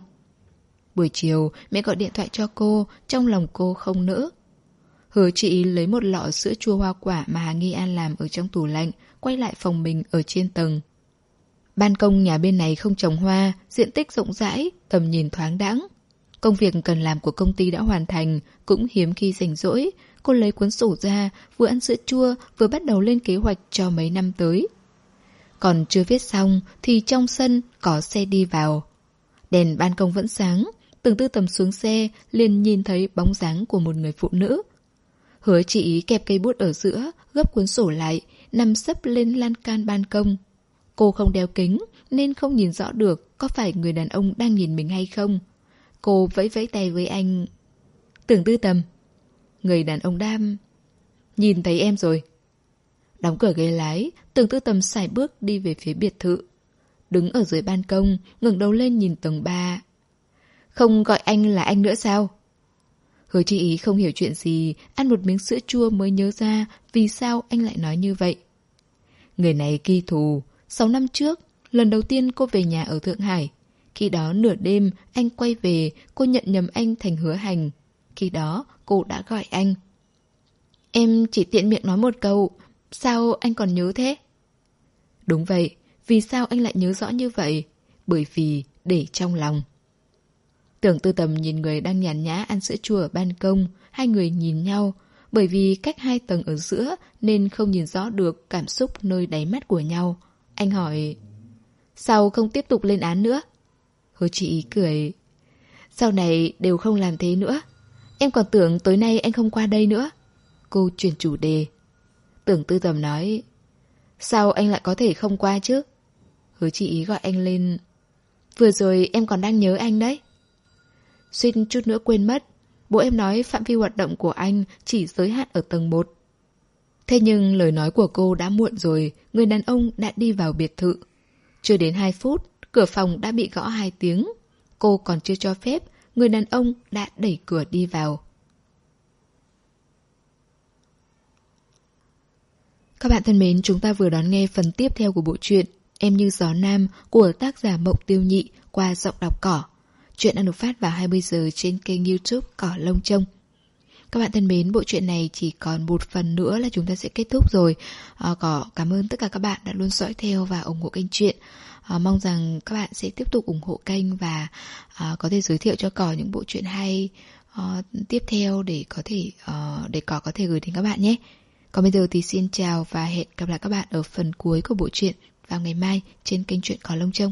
Buổi chiều, mẹ gọi điện thoại cho cô, trong lòng cô không nỡ. Hứa chị lấy một lọ sữa chua hoa quả mà Hà Nghi An làm ở trong tủ lạnh, quay lại phòng mình ở trên tầng. Ban công nhà bên này không trồng hoa, diện tích rộng rãi, tầm nhìn thoáng đãng. Công việc cần làm của công ty đã hoàn thành, cũng hiếm khi rảnh rỗi. Cô lấy cuốn sổ ra, vừa ăn sữa chua, vừa bắt đầu lên kế hoạch cho mấy năm tới. Còn chưa viết xong, thì trong sân có xe đi vào. Đèn ban công vẫn sáng, từng tư tầm xuống xe, liền nhìn thấy bóng dáng của một người phụ nữ. Hứa chị kẹp cây bút ở giữa, gấp cuốn sổ lại, nằm sấp lên lan can ban công, Cô không đeo kính nên không nhìn rõ được có phải người đàn ông đang nhìn mình hay không. Cô vẫy vẫy tay với anh. Tưởng tư tầm. Người đàn ông đam. Nhìn thấy em rồi. Đóng cửa ghế lái, tưởng tư tầm xài bước đi về phía biệt thự. Đứng ở dưới ban công, ngẩng đầu lên nhìn tầng 3. Không gọi anh là anh nữa sao? Hứa chi ý không hiểu chuyện gì, ăn một miếng sữa chua mới nhớ ra vì sao anh lại nói như vậy. Người này kỳ thù, 6 năm trước, lần đầu tiên cô về nhà ở Thượng Hải. Khi đó nửa đêm, anh quay về, cô nhận nhầm anh thành hứa hành. Khi đó, cô đã gọi anh. Em chỉ tiện miệng nói một câu, sao anh còn nhớ thế? Đúng vậy, vì sao anh lại nhớ rõ như vậy? Bởi vì để trong lòng. Tưởng tư tầm nhìn người đang nhàn nhã ăn sữa chua ở ban công, hai người nhìn nhau. Bởi vì cách hai tầng ở giữa nên không nhìn rõ được cảm xúc nơi đáy mắt của nhau. Anh hỏi Sao không tiếp tục lên án nữa? Hứa chị cười Sau này đều không làm thế nữa. Em còn tưởng tối nay anh không qua đây nữa. Cô chuyển chủ đề. Tưởng tư tầm nói Sao anh lại có thể không qua chứ? Hứa chị ý gọi anh lên Vừa rồi em còn đang nhớ anh đấy. Suýt chút nữa quên mất Bố em nói phạm vi hoạt động của anh Chỉ giới hạn ở tầng 1 Thế nhưng lời nói của cô đã muộn rồi, người đàn ông đã đi vào biệt thự. Chưa đến 2 phút, cửa phòng đã bị gõ hai tiếng. Cô còn chưa cho phép, người đàn ông đã đẩy cửa đi vào. Các bạn thân mến, chúng ta vừa đón nghe phần tiếp theo của bộ truyện Em như gió nam của tác giả Mộng Tiêu Nhị qua giọng đọc cỏ. Chuyện đang được phát vào 20 giờ trên kênh youtube Cỏ Lông Trông. Các bạn thân mến, bộ truyện này chỉ còn một phần nữa là chúng ta sẽ kết thúc rồi. À, có cảm ơn tất cả các bạn đã luôn dõi theo và ủng hộ kênh truyện. À, mong rằng các bạn sẽ tiếp tục ủng hộ kênh và à, có thể giới thiệu cho cỏ những bộ truyện hay à, tiếp theo để có thể à, để cỏ có thể gửi đến các bạn nhé. Còn bây giờ thì xin chào và hẹn gặp lại các bạn ở phần cuối của bộ truyện vào ngày mai trên kênh truyện Cỏ Lông Trông.